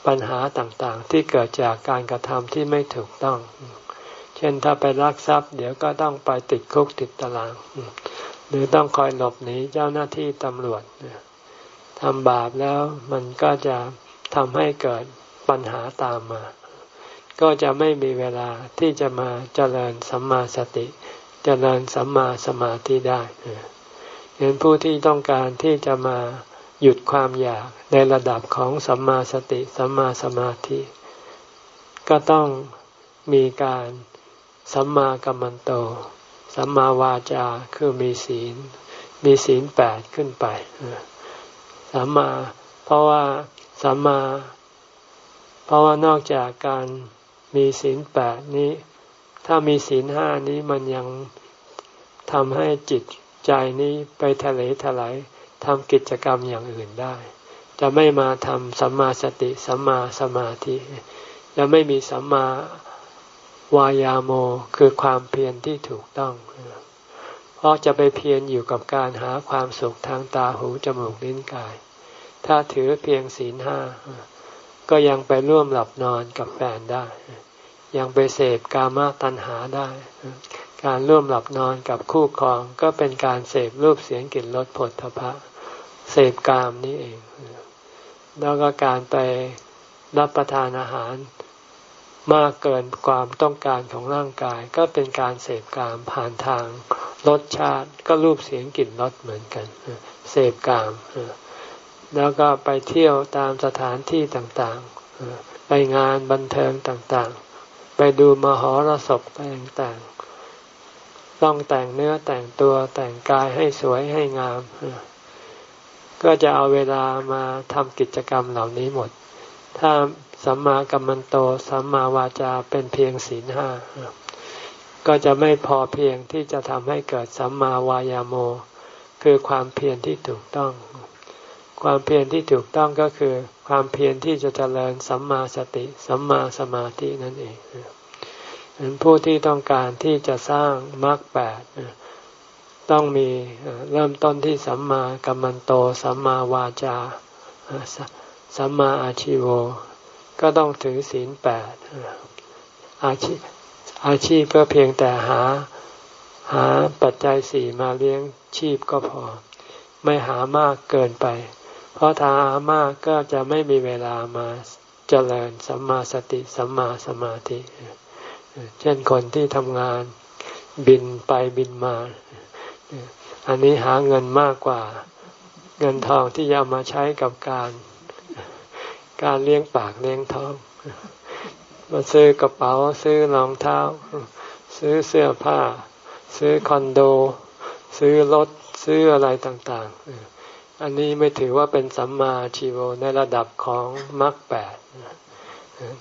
ปัญหาต่างๆ ที่เกิดจากการกระทำที่ไม่ถูกต้อง เช่นถ้าไปลักทรัพย์ เดี๋ยวก็ต้องไปติดคุกติดตาราง หรือต้องคอยหลบหนีเจ้าหน้าที่ตำรวจทำบาปแล้วมันก็จะทำให้เกิดปัญหาตามมา ก็จะไม่มีเวลาที่จะมาเจริญสัมมาสติ เจริญสัมมาสมาธิได้เห็นผู้ที่ต้องการที่จะมาหยุดความอยากในระดับของสัมมาสติสัมมาสมาธิ ก็ต้องมีการสัมมากัมมันโต สัมมาวาจาคือมีศีล มีศีลแปดขึ้นไปสัมมา เพราะว่าสัมมา เพราะว่านอกจากการ มีศีลแปดนี้ ถ้ามีศีลห้านี้มันยังทำให้จิตใจนี้ไปทะเลถลายทำกิจกรรมอย่างอื่นได้ จะไม่มาทำสัมมาสติสัมมาสมาธิจะไม่มีสัมมาวายาโมคือความเพียรที่ถูกต้อง เพราะจะไปเพียรอยู่กับการหาความสุขทางตาหูจมูกลิ้นกาย ถ้าถือเพียงศีลห้า ก็ยังไปร่วมหลับนอนกับแฟนได้ ยังไปเสพกามตัณหาได้ การร่วมหลับนอนกับคู่ครองก็เป็นการเสพรูปเสียงกลิ่นรสผลทพะเสพกามนี่เอง แล้วก็การไปรับประทานอาหารมากเกินความต้องการของร่างกาย ก็เป็นการเสพกามผ่านทางรสชาติก็รูปเสียงกลิ่นรสเหมือนกัน เสพกาม แล้วก็ไปเที่ยวตามสถานที่ต่างๆ ไปงานบันเทิงต่างๆ ไปดูมหรสพต่างๆ ต้องแต่งเนื้อแต่งตัวแต่งกายให้สวยให้งาม ก็จะเอาเวลามาทำกิจกรรมเหล่านี้หมด ถ้าสัมมากัมมันโต สัมมาวาจาเป็นเพียงศีลห้า ก็จะไม่พอเพียงที่จะทำให้เกิดสัมมาวายาโม คือความเพียรที่ถูกต้อง ความเพียรที่ถูกต้องก็คือ ความเพียรที่จะเจริญสัมมาสติ สัมมาสมาธินั่นเองผู้ที่ต้องการที่จะสร้างมรรคแปดต้องมีเริ่มต้นที่สัมมากัมมันโต สัมมาวาจา สัมมาอาชิโว ก็ต้องถือศีลแปดอาชีพอาชีพก็เพียงแต่หาหาปัจจัยสี่มาเลี้ยงชีพก็พอ ไม่หามากเกินไป ราะถ้าหามากก็จะไม่มีเวลามาเจริญสัมมาสติสัมมาสมาธิ เช่นคนที่ทำงานบินไปบินมา อันนี้หาเงินมากกว่า เงินทองที่จะมาใช้กับการ การเลี้ยงปากเลี้ยงท้อง มาซื้อกระเป๋าซื้อรองเท้า ซื้อเสื้อผ้า ซื้อคอนโด ซื้อรถซื้ออะไรต่าง ๆ อันนี้ไม่ถือว่าเป็นสัมมาชีโวในระดับของมรรคแปด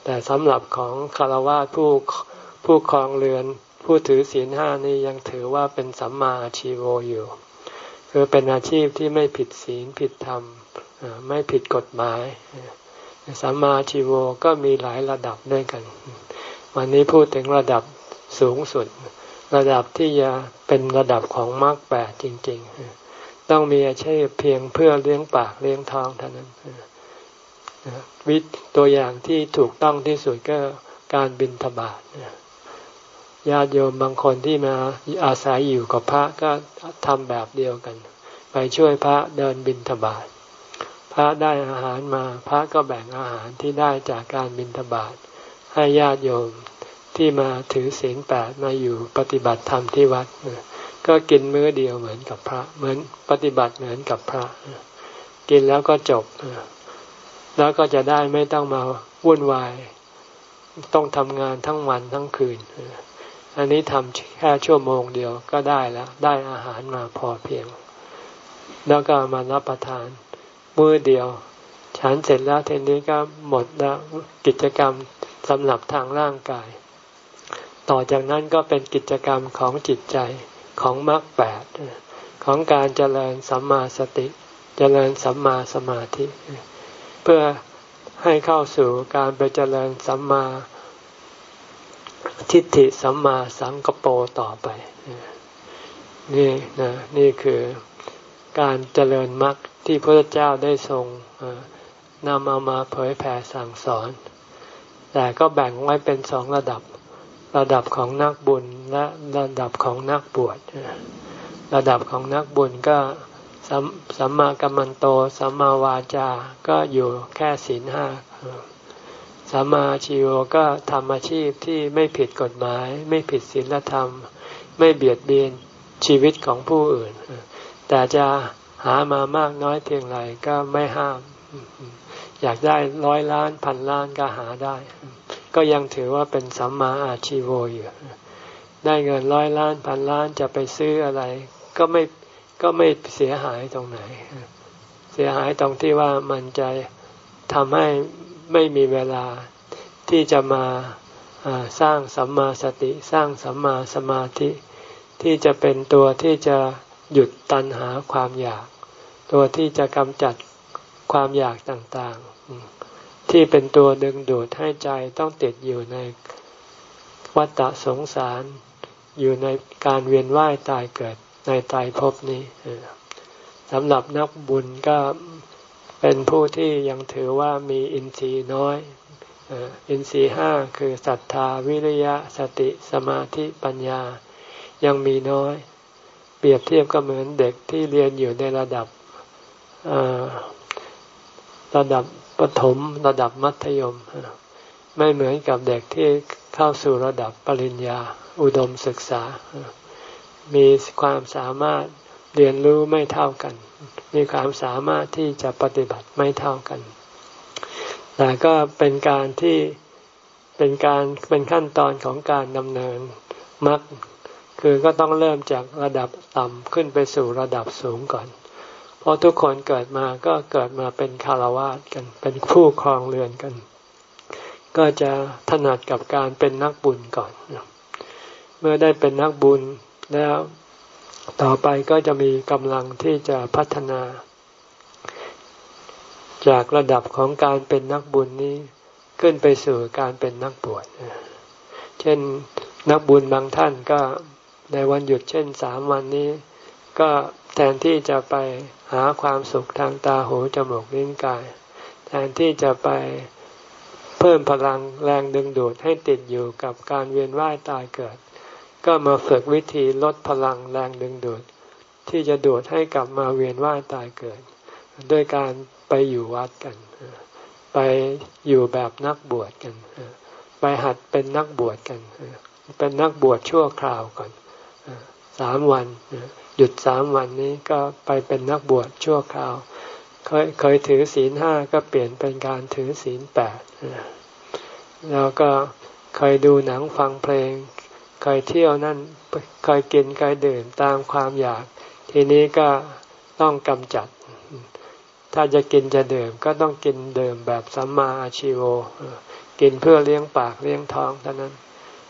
แต่สำหรับของคารวะผู้ผู้ครองเรือนผู้ถือศีลห้านี่ยังถือว่าเป็นสัมมาอาชีโวอยู่ คือเป็นอาชีพที่ไม่ผิดศีลผิดธรรมไม่ผิดกฎหมายสัมมาชีโวก็มีหลายระดับด้วยกัน วันนี้พูดถึงระดับสูงสุด ระดับที่จะเป็นระดับของมรรคแปดจริง ๆ ต้องมีอาชีพเพียงเพื่อเลี้ยงปากเลี้ยงท้องเท่านั้นวิตัวอย่างที่ถูกต้องที่สุดก็การบินทบาทญาติโยมบางคนที่มาอาศัยอยู่กับพระก็ทำแบบเดียวกัน ไปช่วยพระเดินบิณฑบาตพระได้อาหารมาพระก็แบ่งอาหารที่ได้จากการบิณฑบาตให้ญาติโยมที่มาถือศีลแปดมาอยู่ปฏิบัติธรรมที่วัด ก็กินมื้อเดียวเหมือนกับพระ เหมือนปฏิบัติเหมือนกับพระ กินแล้วก็จบ แล้วก็จะได้ไม่ต้องมาวุ่นวาย ต้องทำงานทั้งวันทั้งคืน อันนี้ทำแค่ชั่วโมงเดียวก็ได้แล้ว ได้อาหารมาพอเพียง แล้วก็มารับประทาน มื้อเดียว ฉันเสร็จแล้วเทีนี้ก็หมดแล้วกิจกรรมสำหรับทางร่างกาย ต่อจากนั้นก็เป็นกิจกรรมของจิตใจ ของมรรคแปดของการเจริญสัมมาสติ เจริญสัมมาสมาธิ เพื่อให้เข้าสู่การไปเจริญสัมมาทิฏฐิสัมมาสังกปรต่อไป นี่นะนี่คือการเจริญมรรคที่พระเจ้าได้ทรงนำเอามาเผยแผ่สั่งสอน แต่ก็แบ่งไว้เป็นสองระดับ ระดับของนักบุญและระดับของนักบวชระดับของนักบุญก็สัมสัมมากัมมันโตสัมมาวาจา ก็อยู่แค่ศีลห้าสัมมาชีโวก็ทำอาชีพที่ไม่ผิดกฎหมาย ไม่ผิดศีลธรรม ไม่เบียดเบียนชีวิตของผู้อื่น แต่จะหามามากน้อยเพียงไรก็ไม่ห้าม อยากได้ร้อยล้านพันล้านก็หาได้ ก็ยังถือว่าเป็นสัมมาอาชีโวอยู่ ได้เงินร้อยล้านพันล้านจะไปซื้ออะไร ก็ไม่ก็ไม่เสียหายตรงไหน เสียหายตรงที่ว่ามันจะทำให้ไม่มีเวลาที่จะมาสร้างสัมมาสติสร้างสัมมาสมาธิ ที่จะเป็นตัวที่จะหยุดตัณหาความอยาก ตัวที่จะกำจัดความอยากต่าง ที่เป็นตัวดึงดูดให้ใจต้องติดอยู่ในวัฏสงสาร อยู่ในการเวียนว่ายตายเกิดในตายภพนี้สำหรับนักบุญก็เป็นผู้ที่ยังถือว่ามีอินทรีย์น้อยอินทรีย์ห้าคือศรัทธาวิริยะสติสมาธิปัญญายังมีน้อย เปรียบเทียบก็เหมือนเด็กที่เรียนอยู่ในระดับระดับ ปฐมระดับมัธยม ไม่เหมือนกับเด็กที่เข้าสู่ระดับปริญญา อุดมศึกษา มีความสามารถเรียนรู้ไม่เท่ากัน มีความสามารถที่จะปฏิบัติไม่เท่ากัน แต่ก็เป็นการที่เป็นการเป็นขั้นตอนของการดำเนินมรรคคือก็ต้องเริ่มจากระดับต่ำขึ้นไปสู่ระดับสูงก่อน เพราะทุกคนเกิดมาก็เกิดมาเป็นคารวาสกัน เป็นผู้ครองเรือนกัน ก็จะถนัดกับการเป็นนักบุญก่อน เมื่อได้เป็นนักบุญแล้วต่อไปก็จะมีกำลังที่จะพัฒนา จากระดับของการเป็นนักบุญนี้ขึ้นไปสู่การเป็นนักบวชเช่นนักบุญบางท่านก็ในวันหยุดเช่นสามวันนี้ ก็แทนที่จะไปหาความสุขทางตาหูจมูกลิ้นกาย แทนที่จะไปเพิ่มพลังแรงดึงดูดให้ติดอยู่กับการเวียนว่ายตายเกิด ก็มาฝึกวิธีลดพลังแรงดึงดูด ที่จะดูดให้กลับมาเวียนว่ายตายเกิด ด้วยการไปอยู่วัดกัน ไปอยู่แบบนักบวชกัน ไปหัดเป็นนักบวชกัน เป็นนักบวชชั่วคราวก่อนสามวัน หยุดสามวันนี้ก็ไปเป็นนักบวชชั่วคราว เคยเคยถือศีลห้าก็เปลี่ยนเป็นการถือศีลแปดแล้วก็เคยดูหนังฟังเพลง เคยเที่ยวนั่นเคยกินเคยดื่มตามความอยาก ทีนี้ก็ต้องกำจัด ถ้าจะกินจะดื่มก็ต้องกินดื่มแบบสัมมาอาชิโวกินเพื่อเลี้ยงปากเลี้ยงท้องเท่านั้น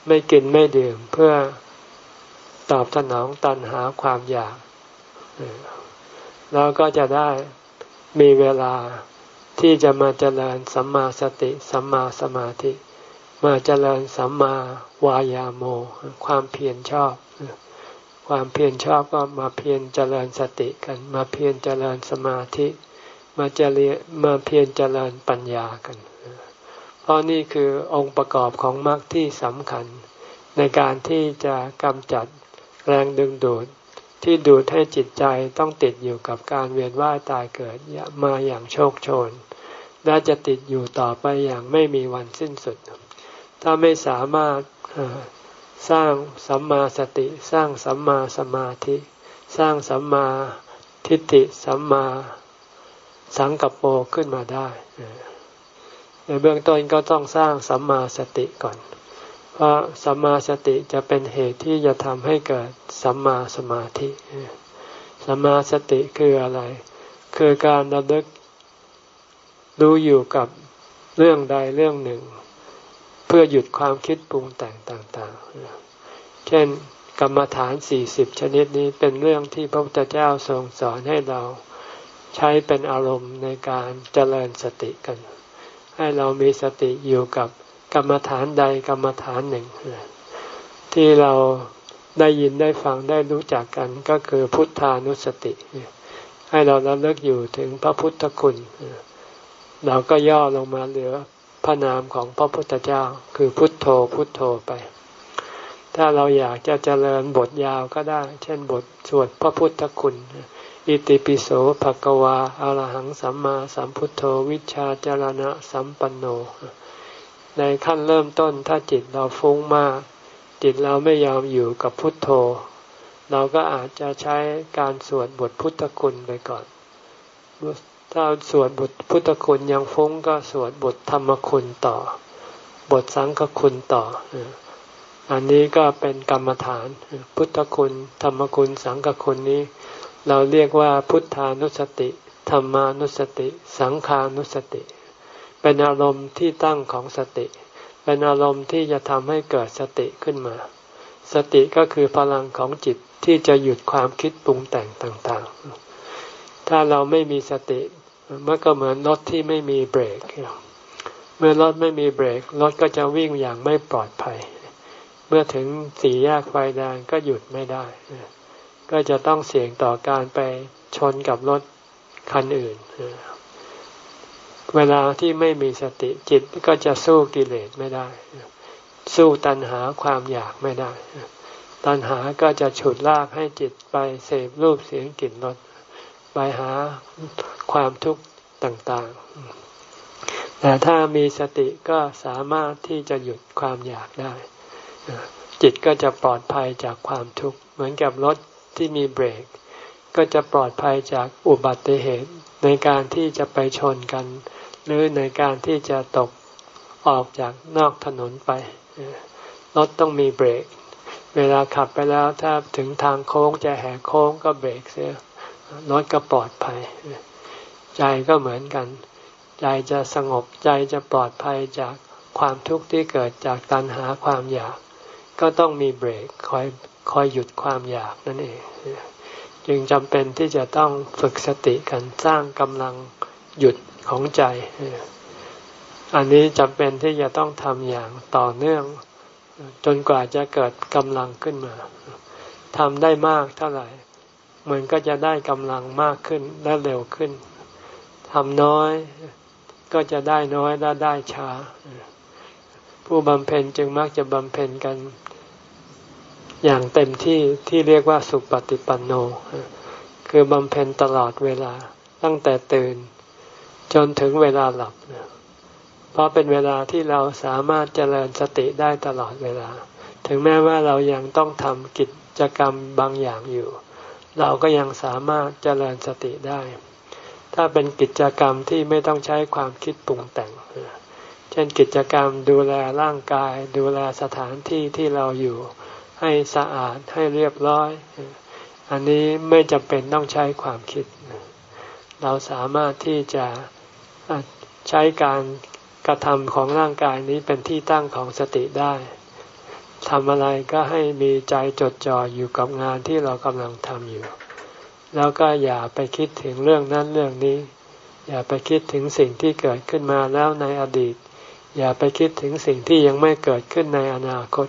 ไม่กินไม่ดื่มเพื่อ ตอบสนองตันหาความอยากแล้วก็จะได้มีเวลาที่จะมาเจริญสัมมาสติสัมมาสมาธิ มาเจริญสัมมาวายาโม ความเพียรชอบ ความเพียรชอบก็มาเพียรเจริญสติกัน มาเพียรเจริญสมาธิ มาเจริญมาเพียรเจริญปัญญากัน เพราะนี่คือองค์ประกอบของมรรคที่สำคัญ ในการที่จะกำจัด แรงดึงดูดที่ดูดให้จิตใจต้องติดอยู่กับการเวียนว่ายตายเกิดมาอย่างโชคโชน และจะติดอยู่ต่อไปอย่างไม่มีวันสิ้นสุด ถ้าไม่สามารถสร้างสัมมาสติ สร้างสัมมาสมาธิ สร้างสัมมาทิฏฐิสัมมาสังกัปโปขึ้นมาได้ในเบื้องต้นก็ต้องสร้างสัมมาสติก่อน ราะสัมมาสติจะเป็นเหตุที่จะทำให้เกิดสัมมาสมาธิ สัมมาสติคืออะไร คือการระลึกรู้อยู่กับเรื่องใดเรื่องหนึ่ง เพื่อหยุดความคิดปรุงแต่งต่างๆ เช่นกรรมฐานสี่สิบชนิดนี้เป็นเรื่องที่พระพุทธเจ้าทรงสอนให้เราใช้เป็นอารมณ์ในการเจริญสติกัน ให้เรามีสติอยู่กับ กรรมฐานใดกรรมฐานหนึ่ง ที่เราได้ยินได้ฟังได้รู้จักกันก็คือพุทธานุสติ ให้เราระลึกอยู่ถึงพระพุทธคุณเราก็ย่อลงมาเหลือพระนามของพระพุทธเจ้า คือพุทโธพุทโธไป ถ้าเราอยากจะเจริญบทยาวก็ได้ เช่นบทสวดพระพุทธคุณ อิติปิโสภะกวาอารหังสัมมาสัมพุทโธวิชาจารณะสัมปันโน ในขั้นเริ่มต้นถ้าจิตเราฟุ้งมาก จิตเราไม่ยอมอยู่กับพุทโธ เราก็อาจจะใช้การสวดบทพุทธคุณไปก่อน ถ้าสวดบทพุทธคุณยังฟุ้งก็สวดบทธรรมคุณต่อ บทสังฆคุณต่อ อันนี้ก็เป็นกรรมฐาน พุทธคุณ ธรรมคุณ สังฆคุณนี้ เราเรียกว่าพุทธานุสติ ธรรมานุสติ สังขานุสติ เป็นอารมณ์ที่ตั้งของสติ เป็นอารมณ์ที่จะทำให้เกิดสติขึ้นมา สติก็คือพลังของจิตที่จะหยุดความคิดปรุงแต่งต่างๆ ถ้าเราไม่มีสติมันก็เหมือนรถที่ไม่มีเบรก เมื่อรถไม่มีเบรกรถก็จะวิ่งอย่างไม่ปลอดภัย เมื่อถึงสี่แยกไฟแดงก็หยุดไม่ได้ ก็จะต้องเสี่ยงต่อการไปชนกับรถคันอื่น เวลาที่ไม่มีสติจิตก็จะสู้กิเลสไม่ได้ สู้ตัณหาความอยากไม่ได้ ตัณหาก็จะฉุดลากให้จิตไปเสพรูปเสียงกลิ่นรสไปหาความทุกข์ต่างๆ แต่ถ้ามีสติก็สามารถที่จะหยุดความอยากได้ จิตก็จะปลอดภัยจากความทุกข์ เหมือนกับรถที่มีเบรก ก็จะปลอดภัยจากอุบัติเหตุในการที่จะไปชนกัน หรือในการที่จะตกออกจากนอกถนนไปรถต้องมีเบรก เวลาขับไปแล้วถ้าถึงทางโค้งจะแหกโค้งก็เบรกเสียรถก็ปลอดภัย ใจก็เหมือนกัน ใจจะสงบใจจะปลอดภัยจากความทุกข์ที่เกิดจากตัณหาความอยาก ก็ต้องมีเบรกคอยคอยหยุดความอยากนั่นเองจึงจำเป็นที่จะต้องฝึกสติกันสร้างกำลังหยุด ของใจ อันนี้จำเป็นที่จะต้องทำอย่างต่อเนื่อง จนกว่าจะเกิดกำลังขึ้นมาทำได้มากเท่าไหร่ มันก็จะได้กำลังมากขึ้นและเร็วขึ้นทำน้อยก็จะได้น้อยและได้ช้า ผู้บำเพ็ญจึงมักจะบำเพ็ญกัน อย่างเต็มที่ที่เรียกว่าสุปฏิปันโน คือบำเพ็ญตลอดเวลาตั้งแต่ตื่น จนถึงเวลาหลับ เพราะเป็นเวลาที่เราสามารถเจริญสติได้ตลอดเวลา ถึงแม้ว่าเรายังต้องทำกิจกรรมบางอย่างอยู่ เราก็ยังสามารถเจริญสติได้ ถ้าเป็นกิจกรรมที่ไม่ต้องใช้ความคิดปรุงแต่ง เช่นกิจกรรมดูแลร่างกาย ดูแลสถานที่ที่เราอยู่ให้สะอาดให้เรียบร้อย อันนี้ไม่จำเป็นต้องใช้ความคิด เราสามารถที่จะ ใช้การกระทำของร่างกายนี้เป็นที่ตั้งของสติได้ทำอะไรก็ให้มีใจจดจ่ออยู่กับงานที่เรากำลังทำอยู่ แล้วก็อย่าไปคิดถึงเรื่องนั้นเรื่องนี้ อย่าไปคิดถึงสิ่งที่เกิดขึ้นมาแล้วในอดีต อย่าไปคิดถึงสิ่งที่ยังไม่เกิดขึ้นในอนาคต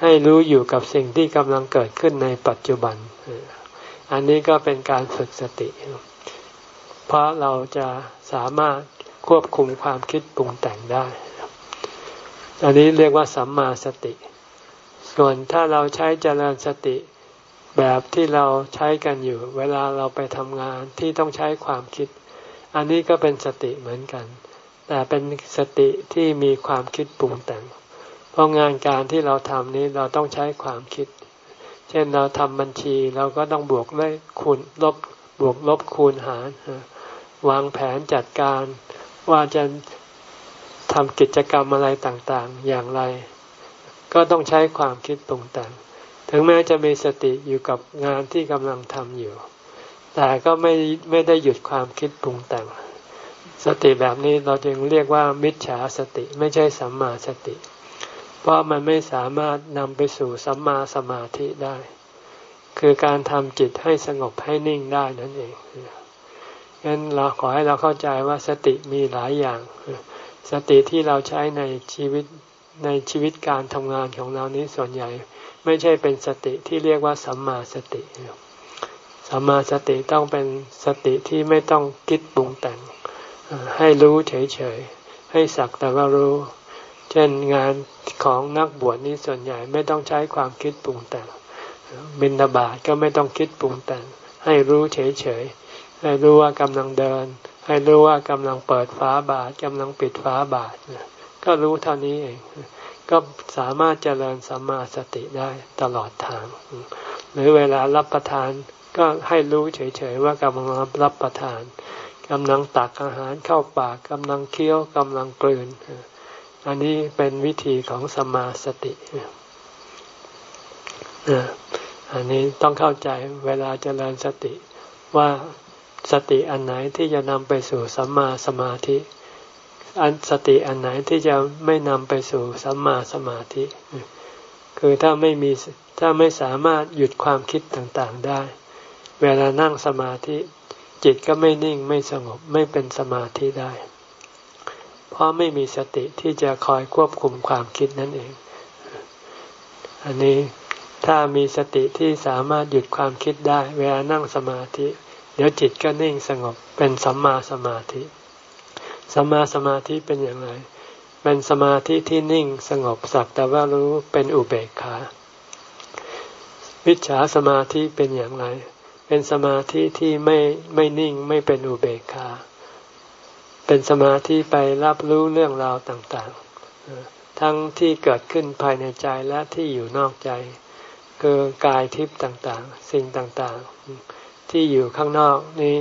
ให้รู้อยู่กับสิ่งที่กำลังเกิดขึ้นในปัจจุบัน อันนี้ก็เป็นการฝึกสติ เพราะเราจะสามารถควบคุมความคิดปรุงแต่งได้ อันนี้เรียกว่าสัมมาสติ ส่วนถ้าเราใช้เจริญสติแบบที่เราใช้กันอยู่ เวลาเราไปทำงานที่ต้องใช้ความคิด อันนี้ก็เป็นสติเหมือนกัน แต่เป็นสติที่มีความคิดปรุงแต่ง เพราะงานการที่เราทำนี้เราต้องใช้ความคิด เช่นเราทำบัญชีเราก็ต้องบวกเลขคูณลบบวกลบคูณหาร วางแผนจัดการว่าจะทำกิจกรรมอะไรต่างๆ อย่างไร ก็ต้องใช้ความคิดปรุงแต่ง ถึงแม้จะมีสติอยู่กับงานที่กำลังทำอยู่ แต่ก็ไม่ไม่ได้หยุดความคิดปรุงแต่ง สติแบบนี้เราจึงเรียกว่ามิจฉาสติไม่ใช่สัมมาสติ เพราะมันไม่สามารถนำไปสู่สัมมาสมาธิได้ คือการทำจิตให้สงบให้นิ่งได้นั่นเอง งั้นเราขอให้เราเข้าใจว่าสติมีหลายอย่าง สติที่เราใช้ในชีวิตในชีวิตการทำงานของเรานี้ส่วนใหญ่ ไม่ใช่เป็นสติที่เรียกว่าสัมมาสติสัมมาสติต้องเป็นสติที่ไม่ต้องคิดปรุงแต่ง ให้รู้เฉยๆ ให้สักแต่ว่ารู้ เช่นงานของนักบวชนี้ส่วนใหญ่ไม่ต้องใช้ความคิดปรุงแต่งบินบาตก็ไม่ต้องคิดปรุงแต่ง ให้รู้เฉยๆ ให้รู้ว่ากำลังเดิน ให้รู้ว่ากำลังเปิดฝาบาทกำลังปิดฝาบาทก็รู้เท่านี้เอง ก็สามารถเจริญสัมมาสติได้ตลอดทาง หรือเวลารับประทานก็ให้รู้เฉยๆว่ากำลังรับประทานกำลังตักอาหารเข้าปากกำลังเคี้ยวกำลังกลืน อันนี้เป็นวิธีของสมาสติอันนี้ต้องเข้าใจเวลาเจริญสติว่า สติอันไหนที่จะนำไปสู่สัมมาสมาธิอันสติอันไหนที่จะไม่นำไปสู่สัมมาสมาธิ คือถ้าไม่มีถ้าไม่สามารถหยุดความคิดต่างๆได้ เวลานั่งสมาธิจิตก็ไม่นิ่งไม่สงบไม่เป็นสมาธิได้ เพราะไม่มีสติที่จะคอยควบคุมความคิดนั่นเอง อันนี้ถ้ามีสติที่สามารถหยุดความคิดได้ เวลานั่งสมาธิ เดี๋ยวจิตก็นิ่งสงบเป็นสัมมาสมาธิ สัมมาสมาธิเป็นอย่างไร เป็นสมาธิที่นิ่งสงบสักแต่ว่ารู้เป็นอุเบกขาวิชาสมาธิเป็นอย่างไร เป็นสมาธิที่ไม่ไม่นิ่งไม่เป็นอุเบกขา เป็นสมาธิไปรับรู้เรื่องราวต่างๆ ทั้งที่เกิดขึ้นภายในใจและที่อยู่นอกใจ คือกายทิพย์ต่างๆ สิ่งต่างๆ ที่อยู่ข้างนอกนี้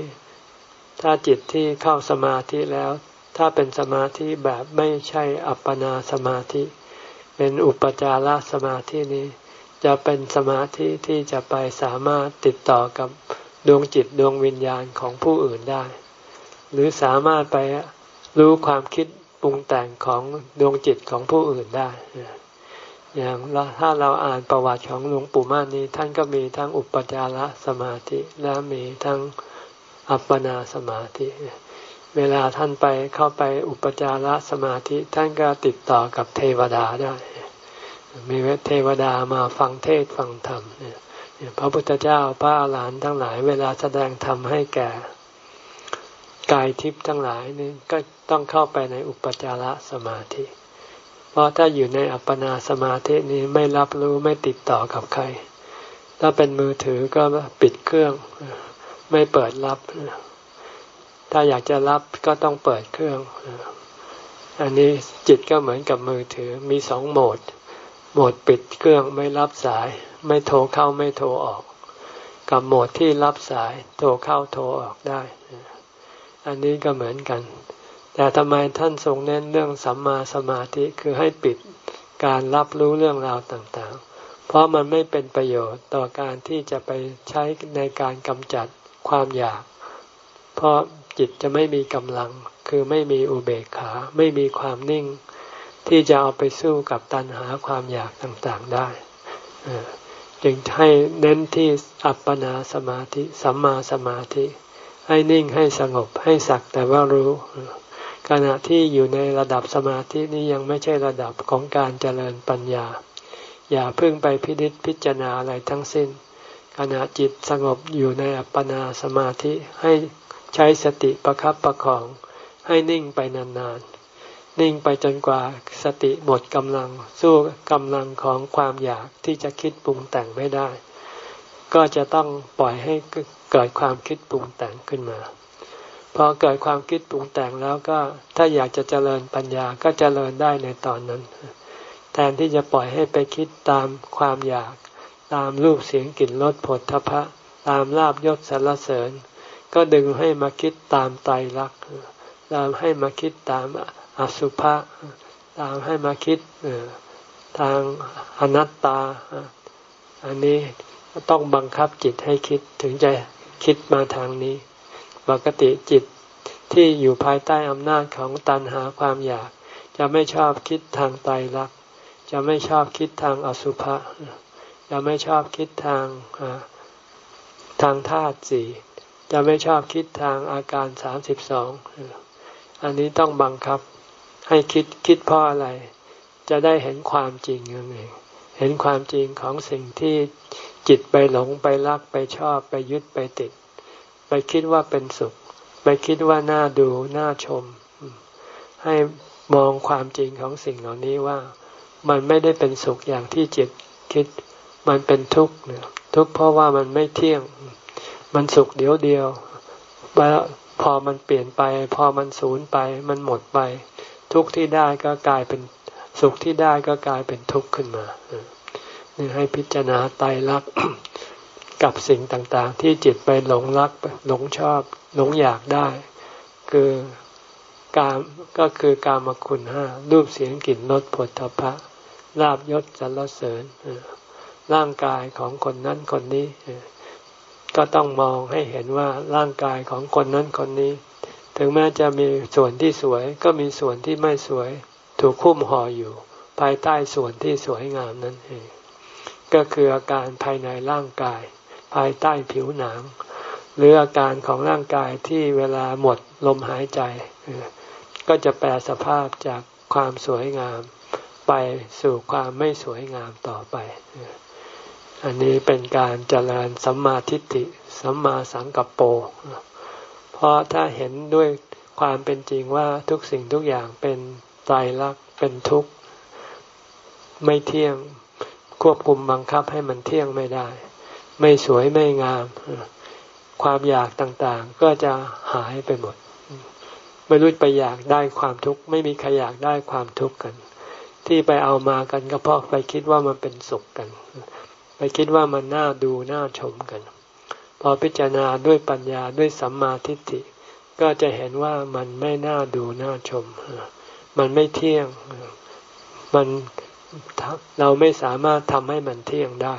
ถ้าจิตที่เข้าสมาธิแล้ว ถ้าเป็นสมาธิแบบไม่ใช่อัปปนาสมาธิ เป็นอุปจารสมาธินี้ จะเป็นสมาธิที่จะไปสามารถติดต่อกับดวงจิตดวงวิญญาณของผู้อื่นได้ หรือสามารถไปรู้ความคิดปรุงแต่งของดวงจิตของผู้อื่นได้ อย่างถ้าเราอ่านประวัติของหลวงปู่ม่านนี้ท่านก็มีทั้งอุปจารสมาธิและมีทั้งอัปปนาสมาธิ เวลาท่านไปเข้าไปอุปจารสมาธิ ท่านก็ติดต่อกับเทวดาได้ มีเทวดามาฟังเทศฟังธรรมพระพุทธเจ้าพระอาหารหันต์ทั้งหลาย เวลาแสดงธรรมให้แก่กายทิพย์ทั้งหลายนี่ก็ต้องเข้าไปในอุปจารสมาธิ เพราะถ้าอยู่ในอัปปนาสมาธินี้ไม่รับรู้ไม่ติดต่อกับใคร ถ้าเป็นมือถือก็ปิดเครื่องไม่เปิดรับ ถ้าอยากจะรับก็ต้องเปิดเครื่อง อันนี้จิตก็เหมือนกับมือถือมีสองโหมด โหมดปิดเครื่องไม่รับสาย ไม่โทรเข้าไม่โทรออก กับโหมดที่รับสายโทรเข้าโทรออกได้ อันนี้ก็เหมือนกัน แต่ทำไมท่านทรงเน้นเรื่องสัมมาสมาธิคือให้ปิดการรับรู้เรื่องราวต่างๆ เพราะมันไม่เป็นประโยชน์ต่อการที่จะไปใช้ในการกำจัดความอยาก เพราะจิตจะไม่มีกำลัง คือไม่มีอุเบกขา ไม่มีความนิ่ง ที่จะเอาไปสู้กับตัณหาความอยากต่างๆได้จึงให้เน้นที่อัปปนาสมาธิ สัมมาสมาธิ ให้นิ่งให้สงบให้สักแต่ว่ารู้ ขณะที่อยู่ในระดับสมาธินี้ยังไม่ใช่ระดับของการเจริญปัญญา อย่าเพิ่งไปพิจิตพิจารณาอะไรทั้งสิ้น ขณะจิตสงบอยู่ในอัปปนาสมาธิให้ใช้สติประครับประคอง ให้นิ่งไปนานๆ นิ่งไปจนกว่าสติหมดกำลังสู้กำลังของความอยากที่จะคิดปรุงแต่งไม่ได้ ก็จะต้องปล่อยให้เกิดความคิดปรุงแต่งขึ้นมา พอเกิดความคิดปรุงแต่งแล้วก็ถ้าอยากจะเจริญปัญญาก็เจริญได้ในตอนนั้น แทนที่จะปล่อยให้ไปคิดตามความอยาก ตามรูปเสียงกลิ่นรสผลทพะ ตามลาบยศสรรเสริญ ก็ดึงให้มาคิดตามไตรลักษณ์ตามให้มาคิดตามอสุภะตามให้มาคิดทางอนัตตา อันนี้ต้องบังคับจิตให้คิดถึงจะคิดมาทางนี้ ปกติจิตที่อยู่ภายใต้อำนาจของตันหาความอยาก จะไม่ชอบคิดทางไตรลักษณ์จะไม่ชอบคิดทางอสุภะจะไม่ชอบคิดทางทางธาตุสี่จะไม่ชอบคิดทางอาการสามสิบสองอันนี้ต้องบังคับให้คิดคิดเพราะอะไร จะได้เห็นความจริงนั่นเองเห็นความจริงของสิ่งที่จิตไปหลงไปรักไปชอบไปยึดไปติด ไปคิดว่าเป็นสุข ไปคิดว่าน่าดูน่าชม ให้มองความจริงของสิ่งเหล่านี้ว่า มันไม่ได้เป็นสุขอย่างที่จิตคิด มันเป็นทุกข์เนี่ยทุกข์เพราะว่ามันไม่เที่ยง มันสุขเดียวเดียวแล้วพอมันเปลี่ยนไป พอมันสูญไป มันหมดไป ทุกข์ที่ได้ก็กลายเป็นสุขที่ได้ก็กลายเป็นทุกข์ขึ้นมานี่ให้พิจารณาไตรลักษณ์ กับสิ่งต่างๆ ที่จิตไปหลงรักหลงชอบหลงอยากได้ คือการก็คือการมคุณห้ารูปเสียงกลิ่นรสผลทพะลาบยศสรรเสริญร่างกายของคนนั้นคนนี้ ก็ต้องมองให้เห็นว่าร่างกายของคนนั้นคนนี้ ถึงแม้จะมีส่วนที่สวย ก็มีส่วนที่ไม่สวย ถูกคุ้มห่ออยู่ ภายใต้ส่วนที่สวยงามนั้นเองก็คืออาการภายในร่างกาย ภายใต้ผิวหนัง หรืออาการของร่างกายที่เวลาหมดลมหายใจ ก็จะแปลสภาพจากความสวยงามไปสู่ความไม่สวยงามต่อไป อันนี้เป็นการเจริญสัมมาทิฏฐิสัมมาสังกัปโป เพราะถ้าเห็นด้วยความเป็นจริงว่าทุกสิ่งทุกอย่างเป็นไตรลักษณ์เป็นทุกข์ ไม่เที่ยงควบคุมบังคับให้มันเที่ยงไม่ได้ ไม่สวยไม่งาม ความอยากต่างๆ ก็จะหายไปหมด ไม่รู้ไปอยากได้ความทุกข์ไม่มีใครอยากได้ความทุกข์กัน ที่ไปเอามากันก็เพราะไปคิดว่ามันเป็นสุขกัน ไปคิดว่ามันน่าดูน่าชมกัน พอพิจารณาด้วยปัญญาด้วยสัมมาทิฏฐิ ก็จะเห็นว่ามันไม่น่าดูน่าชม มันไม่เที่ยง มันเราไม่สามารถทำให้มันเที่ยงได้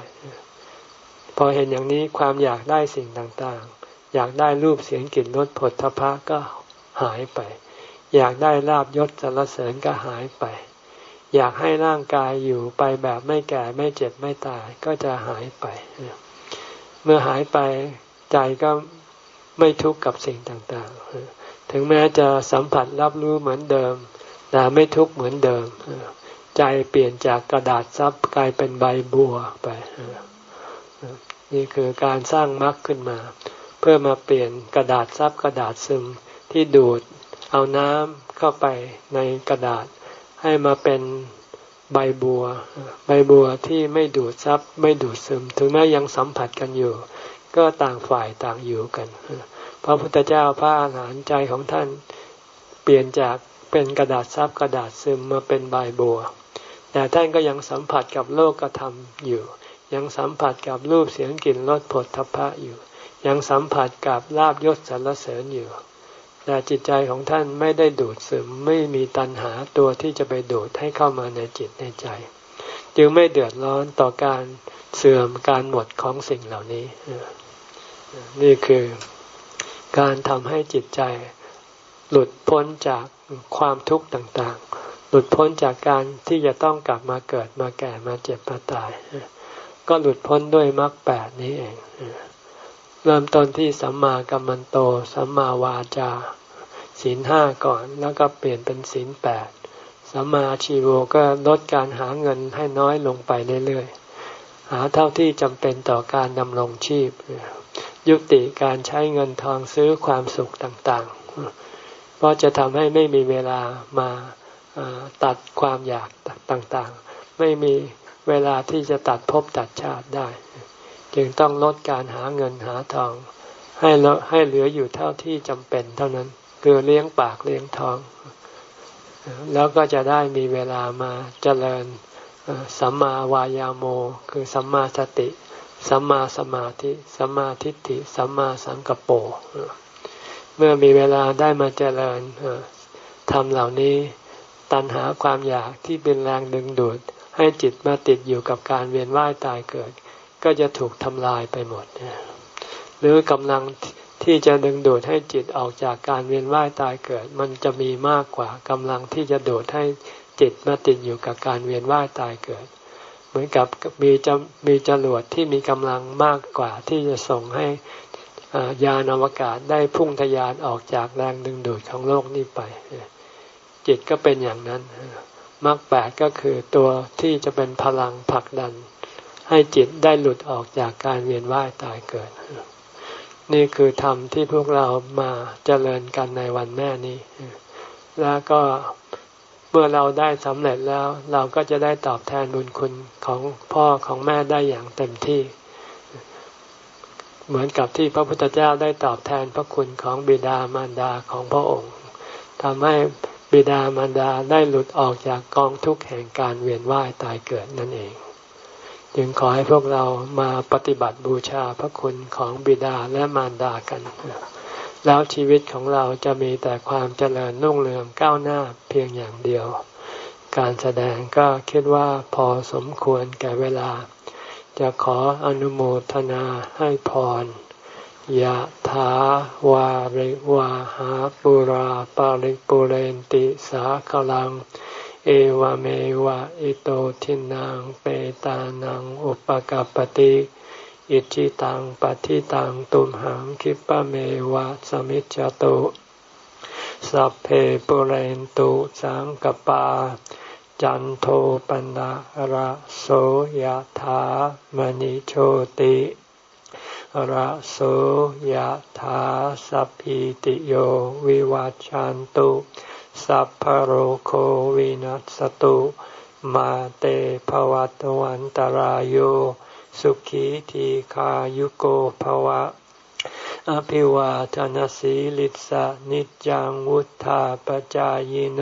พอเห็นอย่างนี้ความอยากได้สิ่งต่างๆ อยากได้รูปเสียงกลิ่นรสผลทพะก็หายไป อยากได้ลาบยศสรรเสริญก็หายไป อยากให้ร่างกายอยู่ไปแบบไม่แก่ไม่เจ็บไม่ตายก็จะหายไป เมื่อหายไปใจก็ไม่ทุกข์กับสิ่งต่างๆ ถึงแม้จะสัมผัสรับรู้เหมือนเดิม แต่ไม่ทุกข์เหมือนเดิม ใจเปลี่ยนจากกระดาษซับกลายเป็นใบบัวไป นี่คือการสร้างมรรคขึ้นมา เพื่อมาเปลี่ยนกระดาษซับกระดาษซึมที่ดูดเอาน้ำเข้าไปในกระดาษ ให้มาเป็นใบบัว ใบบัวที่ไม่ดูดซับไม่ดูดซึม ถึงแม้ยังสัมผัสกันอยู่ ก็ต่างฝ่ายต่างอยู่กันพระพุทธเจ้าพระอาหารหันต์ใจของท่านเปลี่ยนจากเป็นกระดาษซับกระดาษซึมมาเป็นใบบัว แต่ท่านก็ยังสัมผัสกับโลกธรรมอยู่ ยังสัมผัสกับรูปเสียงกลิ่นรสผลทพะอยู่ ยังสัมผัสกับลาบยศสรรเสริญอยู่ แต่จิตใจของท่านไม่ได้ดูดซึมไม่มีตัณหาตัวที่จะไปดูดให้เข้ามาในจิตในใจ จึงไม่เดือดร้อนต่อการเสื่อมการหมดของสิ่งเหล่านี้ นี่คือการทำให้จิตใจหลุดพ้นจากความทุกข์ต่างๆ หลุดพ้นจากการที่จะต้องกลับมาเกิดมาแก่มาเจ็บมาตาย ก็หลุดพ้นด้วยมรรคแปดนี้เอง เริ่มต้นที่สัมมากัมมันโต สัมมาวาจาศีลห้าก่อนแล้วก็เปลี่ยนเป็นศีลแปดสัมมาชีโวก็ลดการหาเงินให้น้อยลงไปเรื่อยๆ หาเท่าที่จำเป็นต่อการดำรงชีพ ยุติการใช้เงินทองซื้อความสุขต่างๆ เพราะจะทำให้ไม่มีเวลามาตัดความอยากต่างๆ ไม่มี เวลาที่จะตัดภพตัดชาติได้ จึงต้องลดการหาเงินหาทอง ให้ให้เหลืออยู่เท่าที่จำเป็นเท่านั้น คือเลี้ยงปากเลี้ยงท้อง แล้วก็จะได้มีเวลามาเจริญสัมมาวายาโม คือสัมมาสติ สัมมาสมาธิ สัมมาทิฏฐิ สัมมาสังกปรเมื่อมีเวลาได้มาเจริญทำเหล่านี้ ตัณหาความอยากที่เป็นแรงดึงดูด ให้จิตมาติดอยู่กับการเวียนว่ายตายเกิด ก็จะถูกทำลายไปหมด หรือกำลังที่จะดึงดูดให้จิตออกจากการเวียนว่ายตายเกิด มันจะมีมากกว่ากำลังที่จะดูดให้จิตมาติดอยู่กับการเวียนว่ายตายเกิด เหมือนกับมีจะมีจรวดที่มีกำลังมากกว่าที่จะส่งให้ยานอวกาศได้พุ่งทยานออกจากแรงดึงดูดของโลกนี้ไป จิตก็เป็นอย่างนั้น มรรคแปดก็คือตัวที่จะเป็นพลังผลักดัน ให้จิตได้หลุดออกจากการเวียนว่ายตายเกิด นี่คือธรรมที่พวกเรามาเจริญกันในวันแม่นี้ แล้วก็เมื่อเราได้สำเร็จแล้ว เราก็จะได้ตอบแทนบุญคุณของพ่อของแม่ได้อย่างเต็มที่ เหมือนกับที่พระพุทธเจ้าได้ตอบแทนพระคุณของบิดามารดาของพระองค์ทำให้ บิดามารดาได้หลุดออกจากกองทุกข์แห่งการเวียนว่ายตายเกิดนั่นเอง จึงขอให้พวกเรามาปฏิบัติบูชาพระคุณของบิดาและมารดากัน แล้วชีวิตของเราจะมีแต่ความเจริญรุ่งเรืองก้าวหน้าเพียงอย่างเดียว การแสดงก็คิดว่าพอสมควรแก่เวลา จะขออนุโมทนาให้พร ยะถาวาริวาหาปุราปาริปุเรนติสาขลัง เอวเมวะอิโตทินังเปตานังอุปกปติอิจิตังปฏิตังตุมหังคิปะเมวะสมิจจตุสัพเพปุเรนตุสังกปา จันโทปนะระโสยธามณิโชติ ระโสยธาสัพพิติโยวิวัจจันตุ สัพพโรโควินัสตุ มาเตภวัตวันตารโยสุขีทีขายุโกภวะ อภิวาทนสีลิสานิจังวุธาปจายโน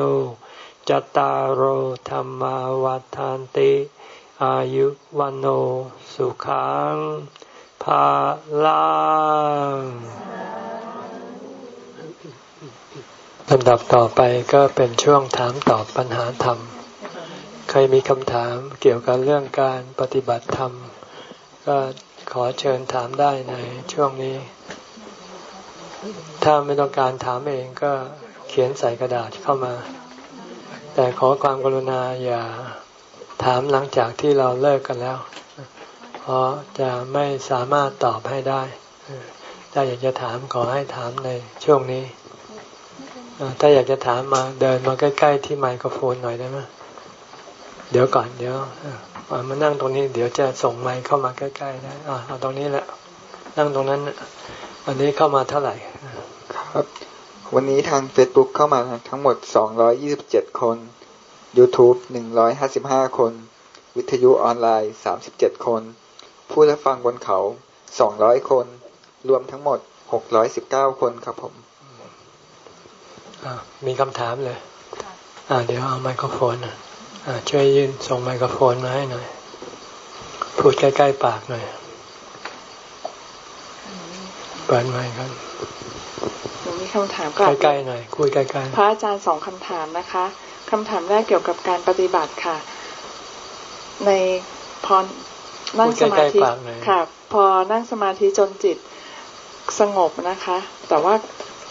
จตารโหธรรมวัฏานติ อายุวันโอสุขัง ภาลังลำดับต่อไปก็เป็นช่วงถามตอบปัญหาธรรม ใครมีคำถามเกี่ยวกับเรื่องการปฏิบัติธรรม ก็ขอเชิญถามได้ในช่วงนี้ ถ้าไม่ต้องการถามเองก็เขียนใส่กระดาษเข้ามา แต่ขอความกรุณาอย่าถามหลังจากที่เราเลิกกันแล้ว เพราะจะไม่สามารถตอบให้ได้ถ้าอยากจะถามขอให้ถามในช่วงนี้ถ้าอยากจะถามมาเดินมาใกล้ ๆ ที่ไมโครโฟนหน่อยได้ไหมเดี๋ยวก่อนเดี๋ยวมานั่งตรงนี้ เดี๋ยวจะส่งไมค์เข้ามาใกล้ๆได้เอาตรงนี้แหละนั่งตรงนั้นวันนี้เข้ามาเท่าไหร่ครับ วันนี้ทาง Facebook เข้ามาทั้งหมด 227 คน YouTube 155 คน วิทยุออนไลน์ 37 คน ผู้รับฟังบนเขา200คน รวมทั้งหมด619คนครับผมมีคำถามเลยเดี๋ยวเอาไมโครโฟนช่วยยืนส่งไมโครโฟนมาให้หน่อย พูดใกล้ๆปากหน่อย เปิดไมค์ครับคำถามกลับใกล้ๆหน่อย คุยใกล้ๆ พระอาจารย์สองคำถามนะคะคำถามแรกเกี่ยวกับการปฏิบัติค่ะ ในพอ นั่งสมาธิค่ะ พอนั่งสมาธิจนจิตสงบนะคะ แต่ว่า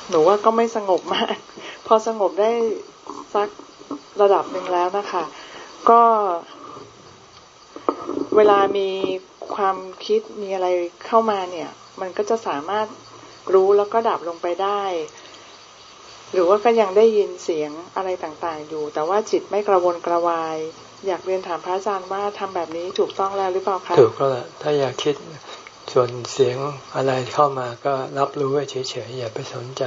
หนูว่าก็ไม่สงบมาก พอสงบได้สักระดับหนึ่งแล้วนะคะ ก็เวลามีความคิดมีอะไรเข้ามาเนี่ย มันก็จะสามารถรู้แล้วก็ดับลงไปได้ หรือว่าก็ยังได้ยินเสียงอะไรต่างๆอยู่ แต่ว่าจิตไม่กระวนกระวาย อยากเรียนถามพระอาจารย์ว่าทำแบบนี้ถูกต้องแล้วหรือเปล่าคะถูกแล้วล่ะถ้าอยากคิดส่วนเสียงอะไรเข้ามาก็รับรู้ไว้เฉยๆอย่าไปสนใจ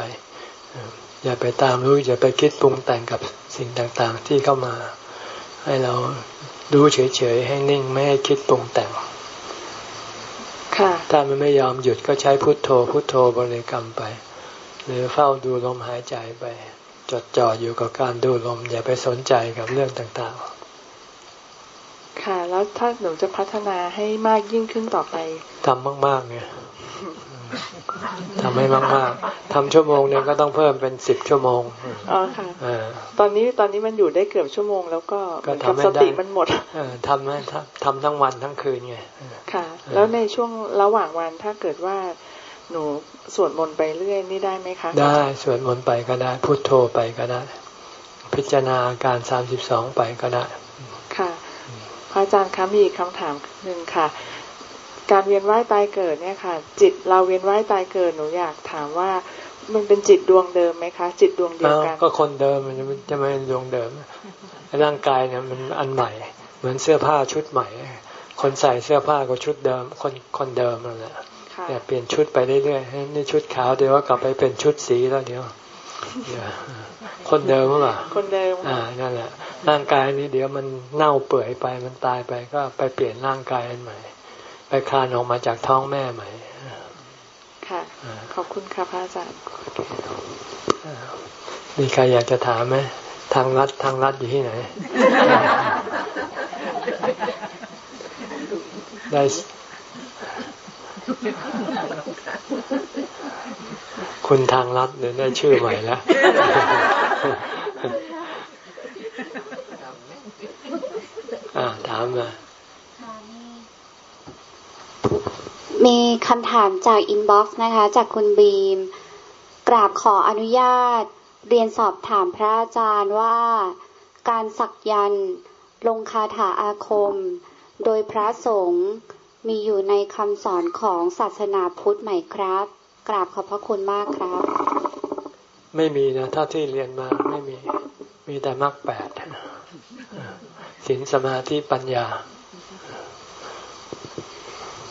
อย่าไปตามรู้อย่าไปคิดปรุงแต่งกับสิ่งต่างๆ ที่เข้ามา ให้เราดูเฉยๆให้นิ่งไม่ให้คิดปรุงแต่งถ้ามันไม่ยอมหยุดก็ใช้พุทโธ พุทโธบริกรรมไป หรือเฝ้าดูลมหายใจไป จดจ่ออยู่กับการดูลมอย่าไปสนใจกับเรื่องต่างๆ ค่ะ แล้วถ้าหนูจะพัฒนาให้มากยิ่งขึ้นต่อไป ทำมากๆเนี่ยทำให้มากๆทำชั่วโมงนึงก็ต้องเพิ่มเป็นสิบชั่วโมง อ๋อค่ะตอนนี้ตอนนี้มันอยู่ได้เกือบชั่วโมง แล้วก็กับสติมันหมดทำให้ทำทั้งวันทั้งคืนไง ค่ะ แล้วในช่วงระหว่างวันถ้าเกิดว่าหนูสวดมนต์ไปเรื่อยนี่ได้ไหมคะ ได้สวดมนต์ไปก็ได้ พุโทโธไปก็ได้ พิจารณาการสามสิบสองไปก็ได้ค่ะพ ระอาจารย์คะมีคำถามหนึ่งค่ะ การเวียนว่ายตายเกิดเนี่ยค่ะ จิตเราเวียนว่ายตายเกิดหนูอยากถามว่ามันเป็นจิตดวงเดิมไหมคะ จิตดวงเดียวกันก็คนเดิมมันจะไม่ดวงเดิมร่างกายเนี่ยมันอันใหม่ เหมือนเสื้อผ้าชุดใหม่ คนใส่เสื้อผ้าก็ชุดเดิม คนคนเดิมนั่นแหละแต่เปลี่ยนชุดไปเรื่อยๆนี่ชุดขาวเดี๋ยวก็กลับไปเป็นชุดสีแล้วเดี๋ยว คนเดิมหรือเปล่าคนเดิมอ่านั่นแหละร่างกายนี้เดี๋ยวมันเน่าเปื่อยไปมันตายไปก็ไปเปลี่ยนร่างกายอันใหม่ ไปคลานออกมาจากท้องแม่ใหม่ค่ะ ขอบคุณค่ะพระอาจารย์มีใครอยากจะถามไหมทางรัฐทางรัฐอยู่ที่ไหน ได้ คุณทางรัฐเนี่ยได้ชื่อใหม่แล้วอ่าถามมามีคำถามจากอินบ็อกซ์นะคะ จากคุณบีม กราบขออนุญาต เรียนสอบถามพระอาจารย์ว่า การสักยันลงคาถาอาคม โดยพระสงฆ์ มีอยู่ในคำสอนของศาสนาพุทธไหมครับ กราบขอบพระคุณมากครับ ไม่มีนะถ้าที่เรียนมาไม่มี มีแต่มรรคแปดศีลสมาธิปัญญา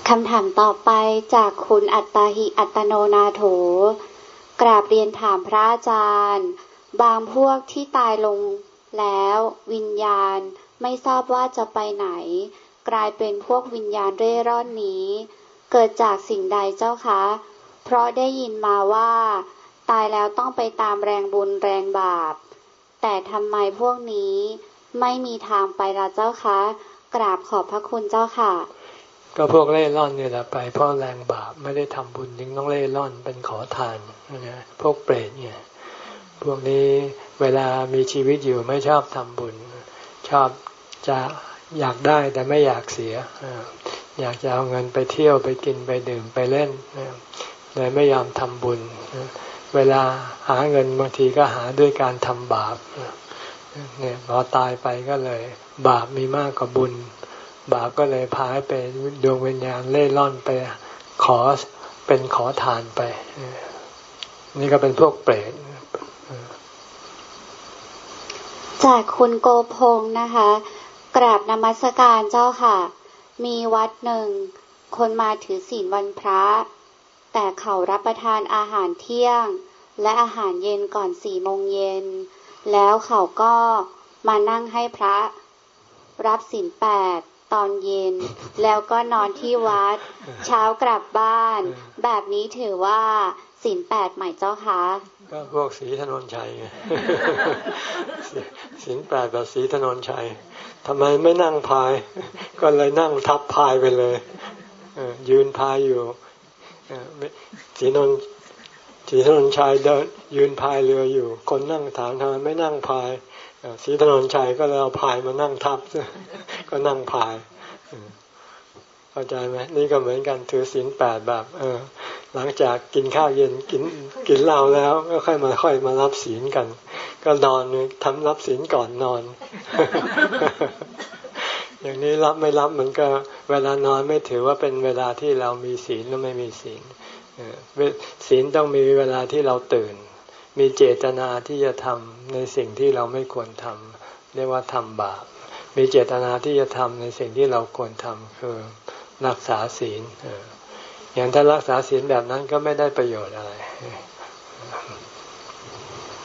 คำถามต่อไปจากคุณอัตตาหิอัตโนนาโถ กราบเรียนถามพระอาจารย์ บางพวกที่ตายลงแล้ววิญญาณไม่ทราบว่าจะไปไหน กลายเป็นพวกวิญญาณเร่ร่อนนี้ เกิดจากสิ่งใดเจ้าคะ เพราะได้ยินมาว่า ตายแล้วต้องไปตามแรงบุญแรงบาป แต่ทำไมพวกนี้ไม่มีทางไปละเจ้าคะ กราบขอบพระคุณเจ้าค่ะ ก็พวกเล่ร่อนเนี่ยแหละไปเพราะแรงบาปไม่ได้ทำบุญจึงต้องเล่ร่อนเป็นขอทานนะพวกเปรตเนี่ยพวกนี้เวลามีชีวิตอยู่ไม่ชอบทำบุญ ชอบจะ อยากได้แต่ไม่อยากเสีย อยากจะเอาเงินไปเที่ยวไปกินไปดื่มไปเล่นเลยไม่ยอมทำบุญ เวลาหาเงินบางทีก็หาด้วยการทำบาปเนี่ยพอตายไปก็เลย บาปมีมากกว่าบุญ บาปก็เลยพาให้ไปดวงวิญญาณเล่ร่อนไปขอเป็นขอทานไป นี่ก็เป็นพวกเปรตจากคุณโกพงนะคะ กราบนมัสการเจ้าค่ะ มีวัดหนึ่ง คนมาถือศีลวันพระ แต่เขารับประทานอาหารเที่ยง และอาหารเย็นก่อนสี่โมงเย็น แล้วเขาก็มานั่งให้พระ รับศีลแปดตอนเย็น แล้วก็นอนที่วัด เช้ากลับบ้าน แบบนี้ถือว่า ศีลแปดใหม่เจ้าคะก็พวกสีถนนชัยไงศีลแปดแบบสีถนนชัยทำไมไม่นั่งพาย ก็เลยนั่งทับพายไปเลยยืนพายอยู่สีนนสีถนนชัยเดินยืนพายเรืออยู่ คนนั่งถามทำไมไม่นั่งพายสีถนนชัยก็เลยเอาพายมานั่งทับก็นั่งพาย เข้าใจไหมนี่ก็เหมือนกันถือศีลแปดแบบ เออ หลังจากกินข้าวเย็นกินกินเหล้าแล้วก็ค่อยมาค่อยมารับศีลกัน ก็นอนทำรับศีลก่อนนอน อย่างนี้รับไม่รับมันก็เวลานอนไม่ถือว่าเป็นเวลาที่เรามีศีลหรือไม่มีศีลศีลต้องมีเวลาที่เราตื่น มีเจตนาที่จะทำในสิ่งที่เราไม่ควรทำเรียกว่าทำบาปมีเจตนาที่จะทำในสิ่งที่เราควรทำคือ รักษาศีลอย่างถ้ารักษาศีลแบบนั้นก็ไม่ได้ประโยชน์อะไร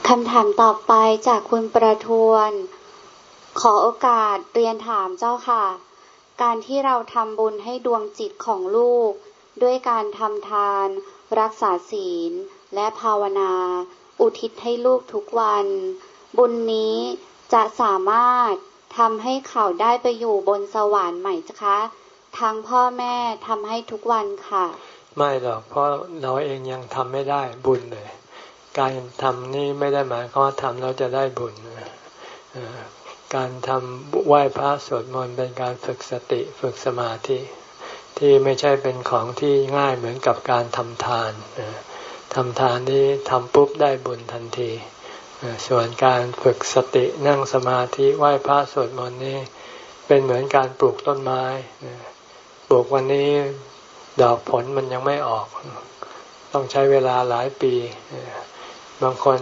คำถามต่อไปจากคุณประทวน ขอโอกาสเรียนถามเจ้าค่ะ การที่เราทำบุญให้ดวงจิตของลูก ด้วยการทำทาน รักษาศีล และภาวนา อุทิศให้ลูกทุกวัน บุญนี้จะสามารถทำให้เขาได้ไปอยู่บนสวรรค์ใหม่จ้ะคะ ทั้งพ่อแม่ทำให้ทุกวันค่ะ ไม่หรอกเพราะเราเองยังทำไม่ได้บุญเลย การทำนี่ไม่ได้หมายความว่าทำเราจะได้บุญการทำไหว้พระสวดมนต์เป็นการฝึกสติฝึกสมาธิที่ไม่ใช่เป็นของที่ง่ายเหมือนกับการทำทานทำทานนี้ทำปุ๊บได้บุญทันที ส่วนการฝึกสตินั่งสมาธิไหว้พระสวดมนต์นี้ เป็นเหมือนการปลูกต้นไม้ ปลูกวันนี้ดอกผลมันยังไม่ออก ต้องใช้เวลาหลายปี บางคน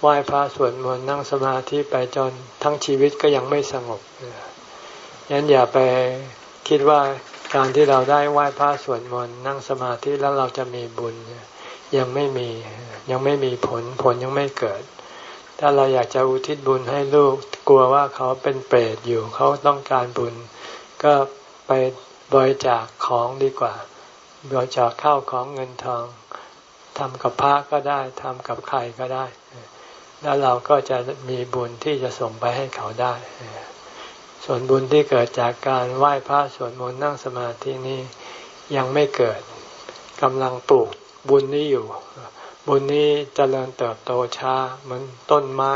ไหว้พระสวดมนต์นั่งสมาธิไปจนทั้งชีวิตก็ยังไม่สงบยันอย่าไปคิดว่าการที่เราได้ไหว้พระสวดมนต์นั่งสมาธิแล้วเราจะมีบุญ ยังไม่มียังไม่มีผลผลยังไม่เกิด ถ้าเราอยากจะอุทิศบุญให้ลูกกลัวว่าเขาเป็นเปรตอยู่เขาต้องการบุญ ก็ไป บริจาคของดีกว่า บริจาคข้าวของเงินทองทำกับพระก็ได้ทำกับใครก็ได้ แล้วเราก็จะมีบุญที่จะส่งไปให้เขาได้ ส่วนบุญที่เกิดจากการไหว้พระสวดมนต์นั่งสมาธินี้ยังไม่เกิดกำลังปลูกบุญนี้อยู่ บุญนี้จเจริญเติบโตช้าเหมือนต้นไม้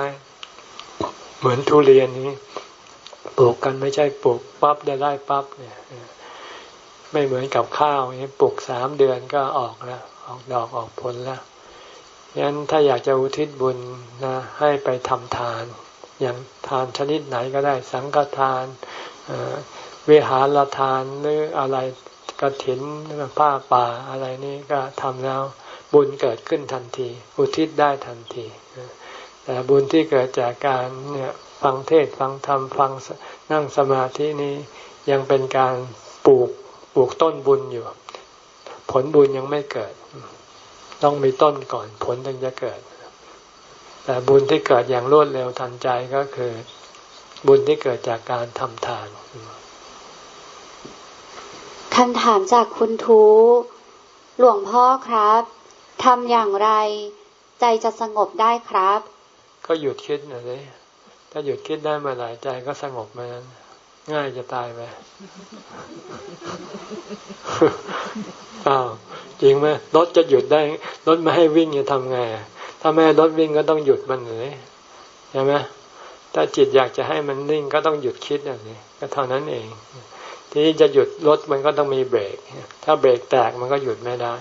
เหมือนทุเรียนนี้ ปลูกกันไม่ใช่ปลูกปั๊บได้ได้ปั๊บเนี่ย ไม่เหมือนกับข้าวนี้ปลูกสามเดือนก็ออกแล้ว ออกดอกออกผลแล้วยั้นถ้าอยากจะอุทิศบุญนะให้ไปทำทาน อย่างทานชนิดไหนก็ได้สังฆทานเวหาลทานหรืออะไรกระถินผ้าป่าอะไรนี้ก็ทำแล้วบุญเกิดขึ้นทันที อุทิศได้ทันทีแต่บุญที่เกิดจากการเนี่ยฟังเทศฟังธรรมฟังนั่งสมาธินี้ยังเป็นการปลูก ปลูกต้นบุญอยู่ ผลบุญยังไม่เกิด ต้องมีต้นก่อนผลถึงจะเกิด แต่บุญที่เกิดอย่างรวดเร็วทันใจก็คือ บุญที่เกิดจากการทำทานคำถามจากคุณทู หลวงพ่อครับทำอย่างไร ใจจะสงบได้ครับ ก็หยุดคิดนะสิถ้าหยุดคิดได้เมื่อไหร่ใจก็สงบมานั้น ง่ายจะตายไปอ้าวจริงไหมรถจะหยุดได้รถไม่ให้วิ่งจะทำไงถ้าแม่รถวิ่งก็ต้องหยุดมันเลยใช่ไหมถ้าจิตอยากจะให้มันนิ่งก็ต้องหยุดคิดอย่างนี้ก็เท่านั้นเอง ทีนี้จะหยุดรถมันก็ต้องมีเบรก ถ้าเบรกแตกมันก็หยุดไม่ได้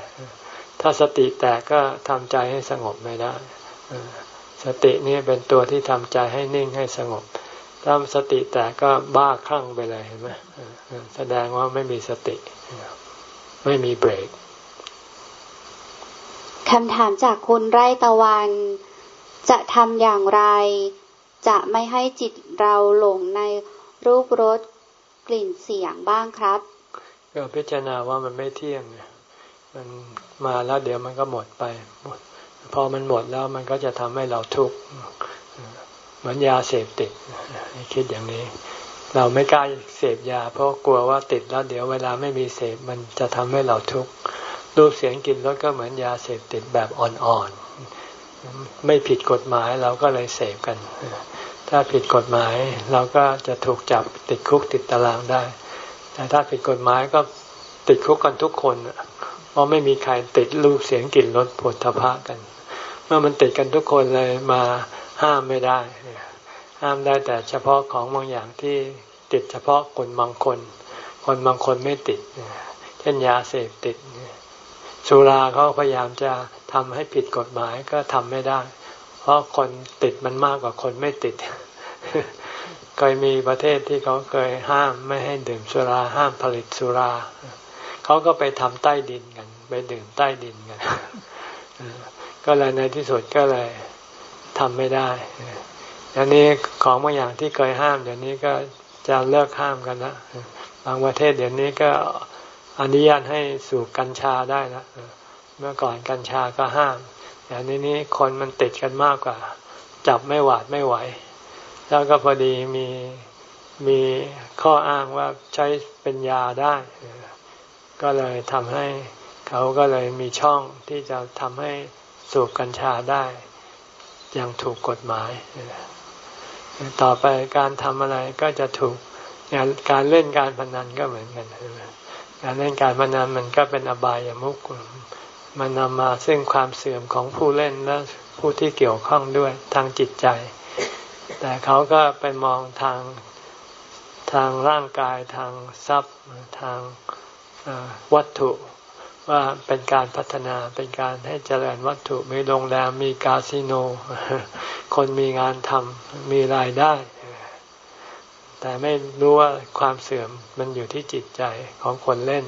ถ้าสติแตกก็ทำใจให้สงบไม่ได้สตินี่เป็นตัวที่ทำใจให้นิ่งให้สงบ ถ้าสติแต่ก็บ้าคลั่งไปเลยเห็นไหมแสดงว่าไม่มีสติ ไม่มีเบรกคำถามจากคุณไร่ตะวัน จะทำอย่างไร จะไม่ให้จิตเราหลงในรูปรสกลิ่นเสียงบ้างครับ ก็พิจารณาว่ามันไม่เที่ยงมันมาแล้วเดี๋ยวมันก็หมดไปหมดพอมันหมดแล้วมันก็จะทำให้เราทุกข์ เหมือนยาเสพติดคิดอย่างนี้ เราไม่กล้าเสพยา เพราะกลัวว่าติดแล้วเดี๋ยวเวลาไม่มีเสพมันจะทำให้เราทุกข์รูปเสียงกลิ่นรสก็เหมือนยาเสพติดแบบอ่อนๆไม่ผิดกฎหมายเราก็เลยเสพกัน ถ้าผิดกฎหมายเราก็จะถูกจับติดคุกติดตารางได้ แต่ถ้าผิดกฎหมายก็ติดคุกกันทุกคนเพราะไม่มีใครติดรูปเสียงกลิ่นรสผลทพะกัน เมื่อมันติดกันทุกคนเลยมา ห้ามไม่ได้ ห้ามได้แต่เฉพาะของบางอย่างที่ติดเฉพาะคนบางคน คนบางคนไม่ติด เช่นยาเสพติด สุราเขาพยายามจะทำให้ผิดกฎหมายก็ทำไม่ได้ เพราะคนติดมันมากกว่าคนไม่ติด เคยมีประเทศที่เขาเคยห้ามไม่ให้ดื่มสุรา ห้ามผลิตสุรา เขาก็ไปทำใต้ดินกัน ไปดื่มใต้ดินกัน ก็เลยในที่สุดก็เลย ทำไม่ได้อันนี้ของบางอย่างที่เคยห้ามเดี๋ยวนี้ก็จะเลิกห้ามกันละบางประเทศเดี๋ยวนี้ก็อนุญาตให้สูบกัญชาได้ละเมื่อก่อนกัญชาก็ห้ามแต่นี้นี้คนมันติดกันมากกว่า จับไม่หวาดไม่ไหว แล้วก็พอดีมีมีข้ออ้างว่าใช้เป็นยาได้ ก็เลยทำให้เขาก็เลยมีช่องที่จะทำให้สูบกัญชาได้ อย่างถูกกฎหมาย ต่อไปการทำอะไรก็จะถูกการเล่นการพนันก็เหมือนกันการเล่นการพนันมันก็เป็นอบายามุกมันนำมาซึ่งความเสื่อมของผู้เล่นและผู้ที่เกี่ยวข้องด้วยทางจิตใจ แต่เขาก็ไปมองทางทางร่างกายทางทรัพย์ทางวัตถุ ว่าเป็นการพัฒนาเป็นการให้เจริญวัตถุมีโรงแรมมีคาสิโน คนมีงานทำมีรายได้ แต่ไม่รู้ว่าความเสื่อมมันอยู่ที่จิตใจของคนเล่น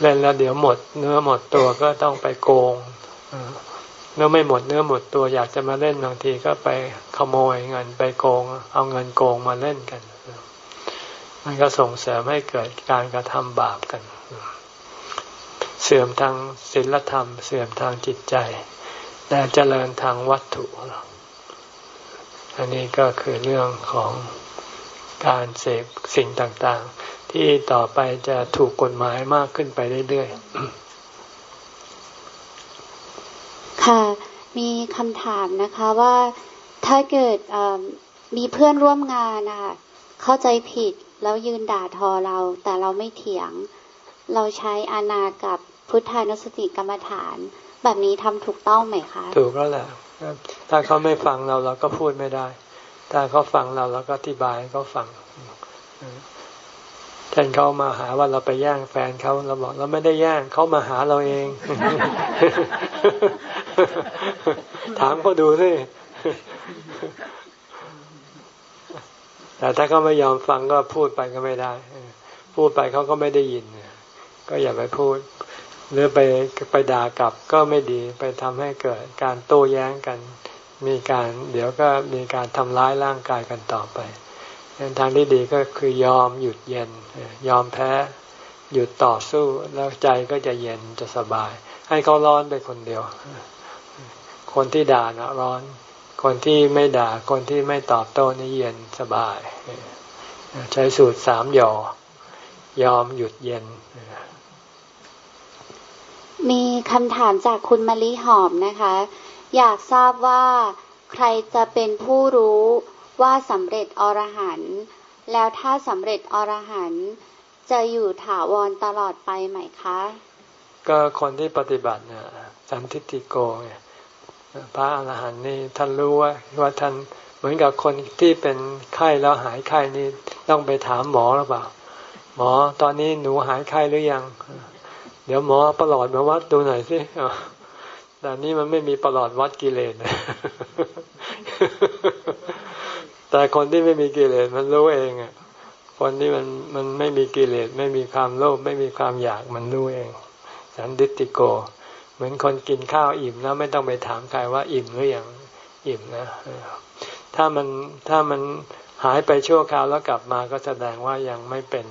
เล่นแล้วเดี๋ยวหมด เนื้อหมดตัวก็ต้องไปโกงเนื้อไม่หมดเนื้อหมดตัวอยากจะมาเล่นบางทีก็ไปขโมยเงินไปโกง เอาเงินโกงมาเล่นกัน มันก็ส่งเสริมให้เกิดการกระทำบาปกัน เสื่อมทางศีลธรรม เสื่อมทางจิตใจ แต่เจริญทางวัตถุอันนี้ก็คือเรื่องของการเสพสิ่งต่างๆ ที่ต่อไปจะถูกกฎหมายมากขึ้นไปเรื่อยๆ ค่ะ มีคำถามนะคะว่าถ้าเกิดมีเพื่อนร่วมงานนะคะเข้าใจผิดแล้วยืนด่าทอเราแต่เราไม่เถียง เราใช้อานากับพุทธานุสติกรรมฐาน แบบนี้ทำถูกต้องไหมคะ ถูกแล้วแหละถ้าเขาไม่ฟังเราเราก็พูดไม่ได้ ถ้าเขาฟังเราเราก็อธิบายเขาฟังเช่นเขามาหาว่าเราไปแย่งแฟนเขาเราบอกเราไม่ได้แย่งเขามาหาเราเอง ถามเขาดูสิแต่ถ้าเขาไม่ยอมฟังก็พูดไปก็ไม่ได้ พูดไปเขาก็ไม่ได้ยิน ก็อย่าไปพูด หรือไปไปด่ากลับก็ไม่ดีไปทำให้เกิดการโต้แย้งกัน มีการเดี๋ยวก็มีการทำร้ายร่างกายกันต่อไปทางที่ดีก็คือยอมหยุดเย็น ยอมแพ้ หยุดต่อสู้แล้วใจก็จะเย็นจะสบาย ให้เขาร้อนไปคนเดียว คนที่ด่านะร้อน คนที่ไม่ด่าคนที่ไม่ตอบโต้นี่เย็นสบาย ใช้สูตรสามยอยอมหยุดเย็น มีคำถามจากคุณมะลิหอมนะคะ อยากทราบว่าใครจะเป็นผู้รู้ว่าสำเร็จอรหันต์แล้วถ้าสำเร็จอรหันต์จะอยู่ถาวรตลอดไปไหมคะ ก็คนที่ปฏิบัติเนี่ยสันทิติโกเนี่ยพระอรหันต์นี่ท่านรู้ว่าว่าท่านเหมือนกับคนที่เป็นไข้แล้วหายไข้นี่ต้องไปถามหมอหรือเปล่า หมอตอนนี้หนูหายไข้หรือยัง เดี๋ยวหมอประหลอดมาวัดดูหน่อยสิแต่นี้มันไม่มีประหลอดวัดกิเลสแต่คนที่ไม่มีกิเลสมันรู้เองอะคนที่มันมันไม่มีกิเลสไม่มีความโลภไม่มีความอยากมันรู้เอง สันติติโก เหมือนคนกินข้าวอิ่มแล้วไม่ต้องไปถามใครว่าอิ่มหรือยังอิ่มนะถ้ามันถ้ามันหายไปชั่วคราวแล้วกลับมาก็แสดงว่ายังไม่เป็น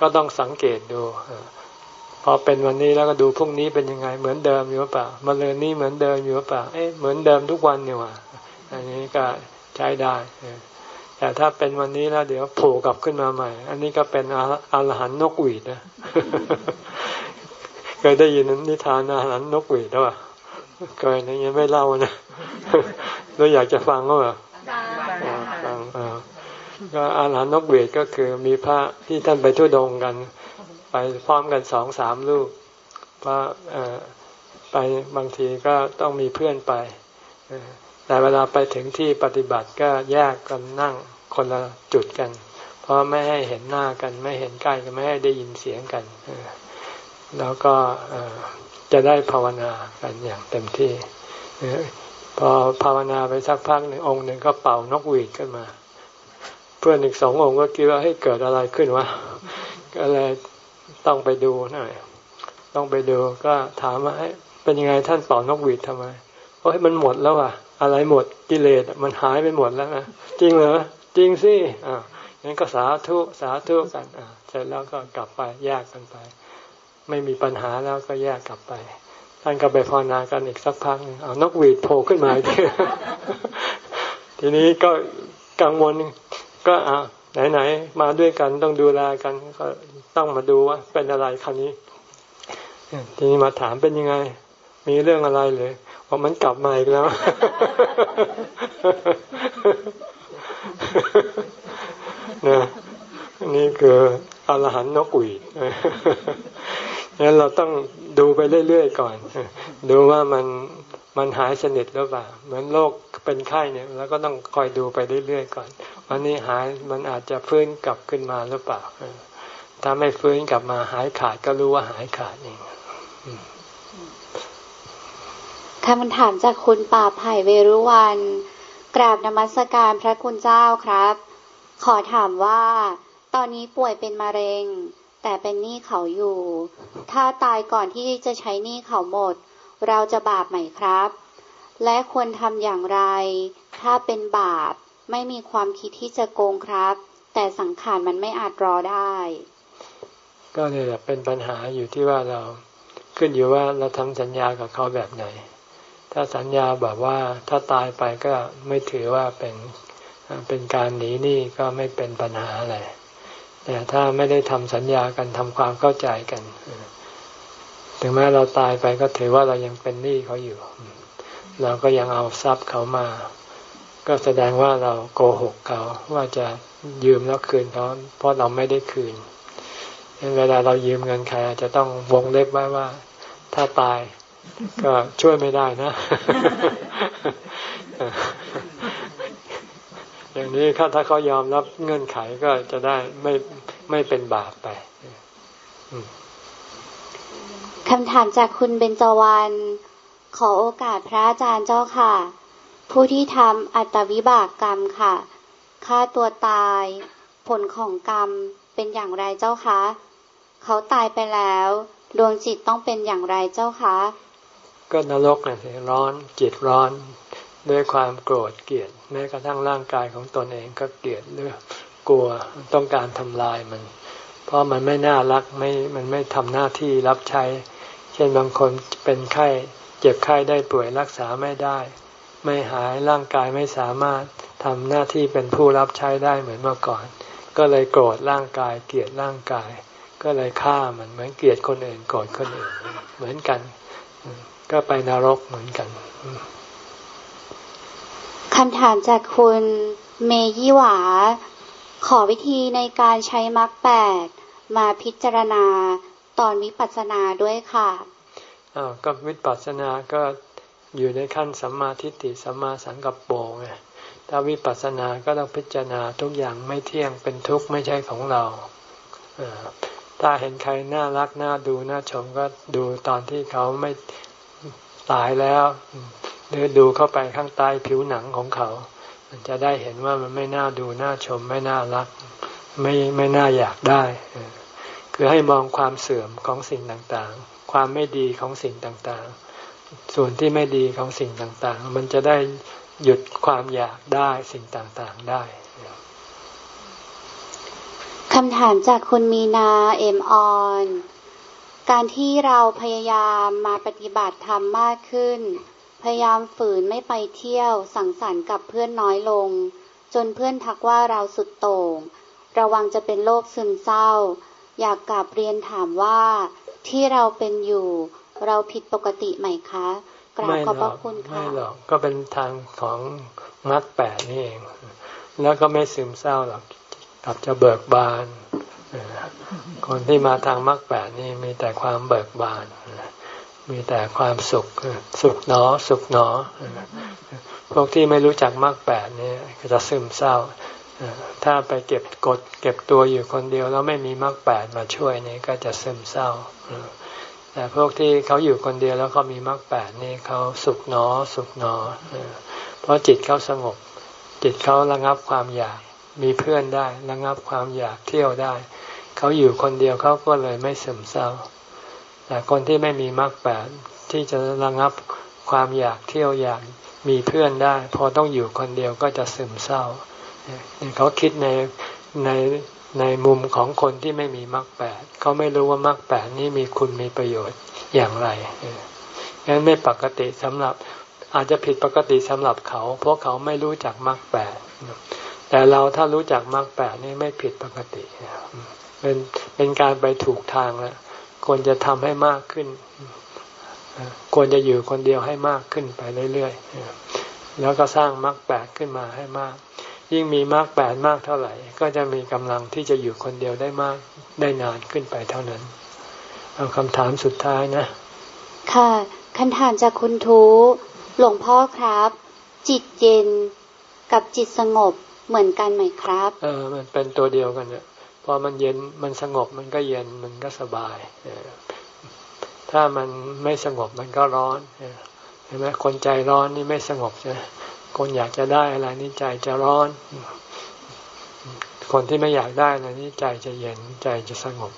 ก็ต้องสังเกตดู พอเป็นวันนี้แล้วก็ดูพรุ่งนี้เป็นยังไง เหมือนเดิมอยู่เปล่ามาเลยนี่เหมือนเดิมอยู่เปล่าเอ๊ะเหมือนเดิมทุกวันนี่ว่ะอันนี้ก็ใช้ได้แต่ถ้าเป็นวันนี้แล้วเดี๋ยวโผล่กลับขึ้นมาใหม่ อันนี้ก็เป็นอรหันนกหวีดนะเคยได้ยินนิทานอาหารนกหวีดหรือเปล่าเคยนะยังไม่เล่านะเราอยากจะฟังก็แบบฟังก็อาหารนกหวีดก็คือมีพระที่ท่านไปทุดงกัน ไปพร้อมกันสองสามลูกเพราะไปบางทีก็ต้องมีเพื่อนไป แต่เวลาไปถึงที่ปฏิบัติก็แยกกันนั่งคนละจุดกัน เพราะไม่ให้เห็นหน้ากันไม่เห็นใกล้กันไม่ให้ได้ยินเสียงกัน แล้วก็จะได้ภาวนากันอย่างเต็มที่พอภาวนาไปสักพักหนึ่งองค์หนึ่งก็เป่านกหวีดขึ้นมา เพื่อนอีกสององค์ก็คิดว่าให้เกิดอะไรขึ้นวะก็เลย ต้องไปดูหน่อยต้องไปดูก็ถามว่าเป็นยังไงท่านเป่านกหวีดทำไมโอ้ยมันหมดแล้วอะ อะไรหมดกิเลสมันหายไปหมดแล้วนะจริงเหรอจริงสิอ่างั้นก็สาธุสาธุกันอ่าเสร็จแล้วก็กลับไปแยกกันไป ไม่มีปัญหาแล้วก็แยกกลับไปท่านก็ไปภาวนากันอีกสักพักเอานกหวีดโผล่ขึ้นมาทีทีนี้ก็กังวลก็อ่า ไหนๆมาด้วยกันต้องดูแลกันก็ต้องมาดูว่าเป็นอะไรคราวนี้ทีนี้มาถามเป็นยังไง มีเรื่องอะไรเลยว่ามันกลับมาอีกแล้ว นะนี่คืออรหันนกหวีดงั้นเราต้องดูไปเรื่อยๆก่อน ดูว่ามัน มันหายสนิทหรือเปล่า เหมือนโรคเป็นไข้เนี่ยแล้วก็ต้องคอยดูไปเรื่อยๆก่อน วันนี้หายมันอาจจะฟื้นกลับขึ้นมาหรือเปล่าถ้าไม่ฟื้นกลับมาหายขาดก็รู้ว่าหายขาดเองคำถามจากคุณป่าไผ่เวรุวันกราบนมัสการพระคุณเจ้าครับ ขอถามว่า ตอนนี้ป่วยเป็นมะเร็ง แต่เป็นหนี้เขาอยู่ ถ้าตายก่อนที่จะใช้หนี้เขาหมด เราจะบาปไหมครับ และควรทำอย่างไร ถ้าเป็นบาปไม่มีความคิดที่จะโกงครับ แต่สังขารมันไม่อาจรอได้ ก็เนี่ยเป็นปัญหาอยู่ที่ว่าเราขึ้นอยู่ว่าเราทำสัญญากับเขาแบบไหน ถ้าสัญญาแบบว่าถ้าตายไปก็ไม่ถือว่าเป็นเป็นการหนีหนี้ก็ไม่เป็นปัญหาอะไรแต่ถ้าไม่ได้ทำสัญญากันทำความเข้าใจกัน ถึงแม้เราตายไปก็ถือว่าเรายังเป็นหนี้เขาอยู่ เราก็ยังเอาทรัพย์เขามา ก็แสดงว่าเราโกหกเขาว่าจะยืมแล้วคืนเขาเพราะเราไม่ได้คืนเวลาเรายืมเงินใครจะต้องวงเล็บไว้ว่า ถ้าตายก็ช่วยไม่ได้นะ อย่างนี้ถ้าเขายอมรับเงื่อนไขก็จะได้ไม่ไม่เป็นบาปไป คำถามจากคุณเบญจวรรณขอโอกาสพระอาจารย์เจ้าค่ะ ผู้ที่ทำอัตวิบากกรรมค่ะฆ่าตัวตาย ผลของกรรมเป็นอย่างไรเจ้าคะเขาตายไปแล้ว ดวงจิตต้องเป็นอย่างไรเจ้าคะ ก็นรกนะสิร้อนจิตร้อนด้วยความโกรธเกลียดแม้กระทั่งร่างกายของตนเองก็เกลียดหรือกลัวต้องการทำลายมัน เพราะมันไม่น่ารักไม่มันไม่ทำหน้าที่รับใช้ เช่นบางคนเป็นไข้เจ็บไข้ได้ป่วยรักษาไม่ได้ ไม่หายร่างกายไม่สามารถทำหน้าที่เป็นผู้รับใช้ได้เหมือนเมื่อก่อน ก็เลยโกรธร่างกายเกลียดร่างกาย ก็เลยฆ่ามันเหมือนเกลียดคนอื่นโกรธคนอื่นเหมือนกัน ก็ไปนรกเหมือนกันคำถามจากคุณเมยี่หวา ขอวิธีในการใช้มรรคแปดมาพิจารณา ตอนวิปัสสนาด้วยค่ะอ้าวก็วิปัสสนาก็อยู่ในขั้นสัมมาทิฏฐิสัมมาสังกัปโปไงถ้าวิปัสสนาก็ต้องพิจารณาทุกอย่างไม่เที่ยงเป็นทุกข์ไม่ใช่ของเราถ้าเห็นใครน่ารักน่าดูน่าชมก็ดูตอนที่เขาไม่ตายแล้วหรือดูเข้าไปข้างใต้ผิวหนังของเขามันจะได้เห็นว่ามันไม่น่าดูน่าชมไม่น่ารัก ไม่ไม่น่าอยากได้ คือให้มองความเสื่อมของสิ่งต่างๆ ความไม่ดีของสิ่งต่างๆ ส่วนที่ไม่ดีของสิ่งต่างๆ มันจะได้หยุดความอยากได้สิ่งต่างๆได้คำถามจากคุณมีนาเอ็มออน การที่เราพยายามมาปฏิบัติธรรมมากขึ้น พยายามฝืนไม่ไปเที่ยวสังสรรค์กับเพื่อนน้อยลง จนเพื่อนทักว่าเราสุดโต่ง ระวังจะเป็นโรคซึมเศร้า อยากกลับเรียนถามว่าที่เราเป็นอยู่ เราผิดปกติไหมคะกราบขอบพระคุณค่ะไม่หรอกก็เป็นทางของมรรคแปดนี่เอง แล้วก็ไม่ซึมเศร้าหรอกกลับจะเบิกบานคนที่มาทางมรรคแปดนี่มีแต่ความเบิกบาน มีแต่ความสุขสุขหนอ สุขหนอ พวกที่ไม่รู้จักมรรคแปดนี่ก็จะซึมเศร้า ถ้าไปเก็บกด เก็บตัวอยู่คนเดียวแล้วไม่มีมรรคแปดมาช่วยนี่ก็จะซึมเศร้าแต่พวกที่เขาอยู่คนเดียวแล้วเขามีมรรคแปดนี่เขาสุขหนอสุขหนอเพราะจิตเขาสงบ จิตเขาระงับความอยากมีเพื่อนได้ระงับความอยากเที่ยวได้ เขาอยู่คนเดียวเขาก็เลยไม่ซึมเศร้า แต่คนที่ไม่มีมรรคแปดที่จะระงับความอยากเที่ยวอยากมีเพื่อนได้ พอต้องอยู่คนเดียวก็จะซึมเศร้า เขาคิดในในในมุมของคนที่ไม่มีมรรคแปดเขาไม่รู้ว่ามรรคแปดนี้มีคุณมีประโยชน์อย่างไรงั้นไม่ปกติสำหรับอาจจะผิดปกติสำหรับเขา เพราะเขาไม่รู้จักมรรคแปดแต่เราถ้ารู้จักมรรคแปดนี่ไม่ผิดปกติเป็นเป็นการไปถูกทางแล้วควรจะทำให้มากขึ้น ควรจะอยู่คนเดียวให้มากขึ้นไปเรื่อยๆแล้วก็สร้างมรรคแปดขึ้นมาให้มาก ยิ่งมีมรรคแปดมากเท่าไหร่ ก็จะมีกำลังที่จะอยู่คนเดียวได้มากได้นานขึ้นไปเท่านั้น เอาคำถามสุดท้ายนะ ค่ะคำถามจากคุณทูหลวงพ่อครับ จิตเย็นกับจิตสงบเหมือนกันไหมครับ เออมันเป็นตัวเดียวกันเนี่ยพอมันเย็นมันสงบมันก็เย็นมันก็สบายถ้ามันไม่สงบมันก็ร้อนเห็นไหมคนใจร้อนนี่ไม่สงบใช่ คนอยากจะได้อะไรนี่ใจจะร้อน คนที่ไม่อยากได้อะไรนี่ใจจะเย็นใจจะสงบ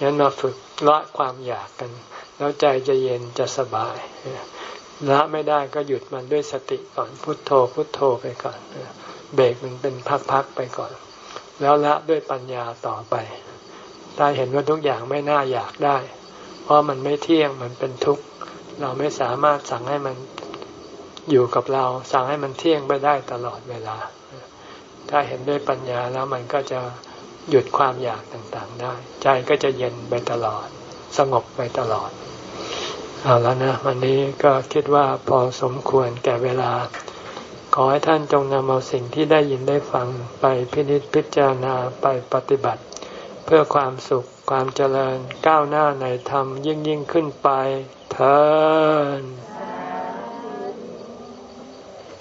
งั้นมาฝึกละความอยากกัน แล้วใจจะเย็นจะสบายละไม่ได้ก็หยุดมันด้วยสติก่อนพุทโธพุทโธไปก่อนเบรกมันเป็นพักๆไปก่อน แล้วละด้วยปัญญาต่อไปถ้าเห็นว่าทุกอย่างไม่น่าอยากได้ เพราะมันไม่เที่ยงมันเป็นทุกข์เราไม่สามารถสั่งให้มัน อยู่กับเรา สั่งให้มันเที่ยงไปได้ตลอดเวลา ถ้าเห็นด้วยปัญญาแล้วมันก็จะหยุดความอยากต่างๆได้ ใจก็จะเย็นไปตลอด สงบไปตลอด เอาแล้วนะ วันนี้ก็คิดว่าพอสมควรแก่เวลา ขอให้ท่านจงนำเอาสิ่งที่ได้ยินได้ฟังไปพินิจพิจารณาไปปฏิบัติ เพื่อความสุขความเจริญก้าวหน้าในธรรมยิ่งยิ่งขึ้นไปเถิด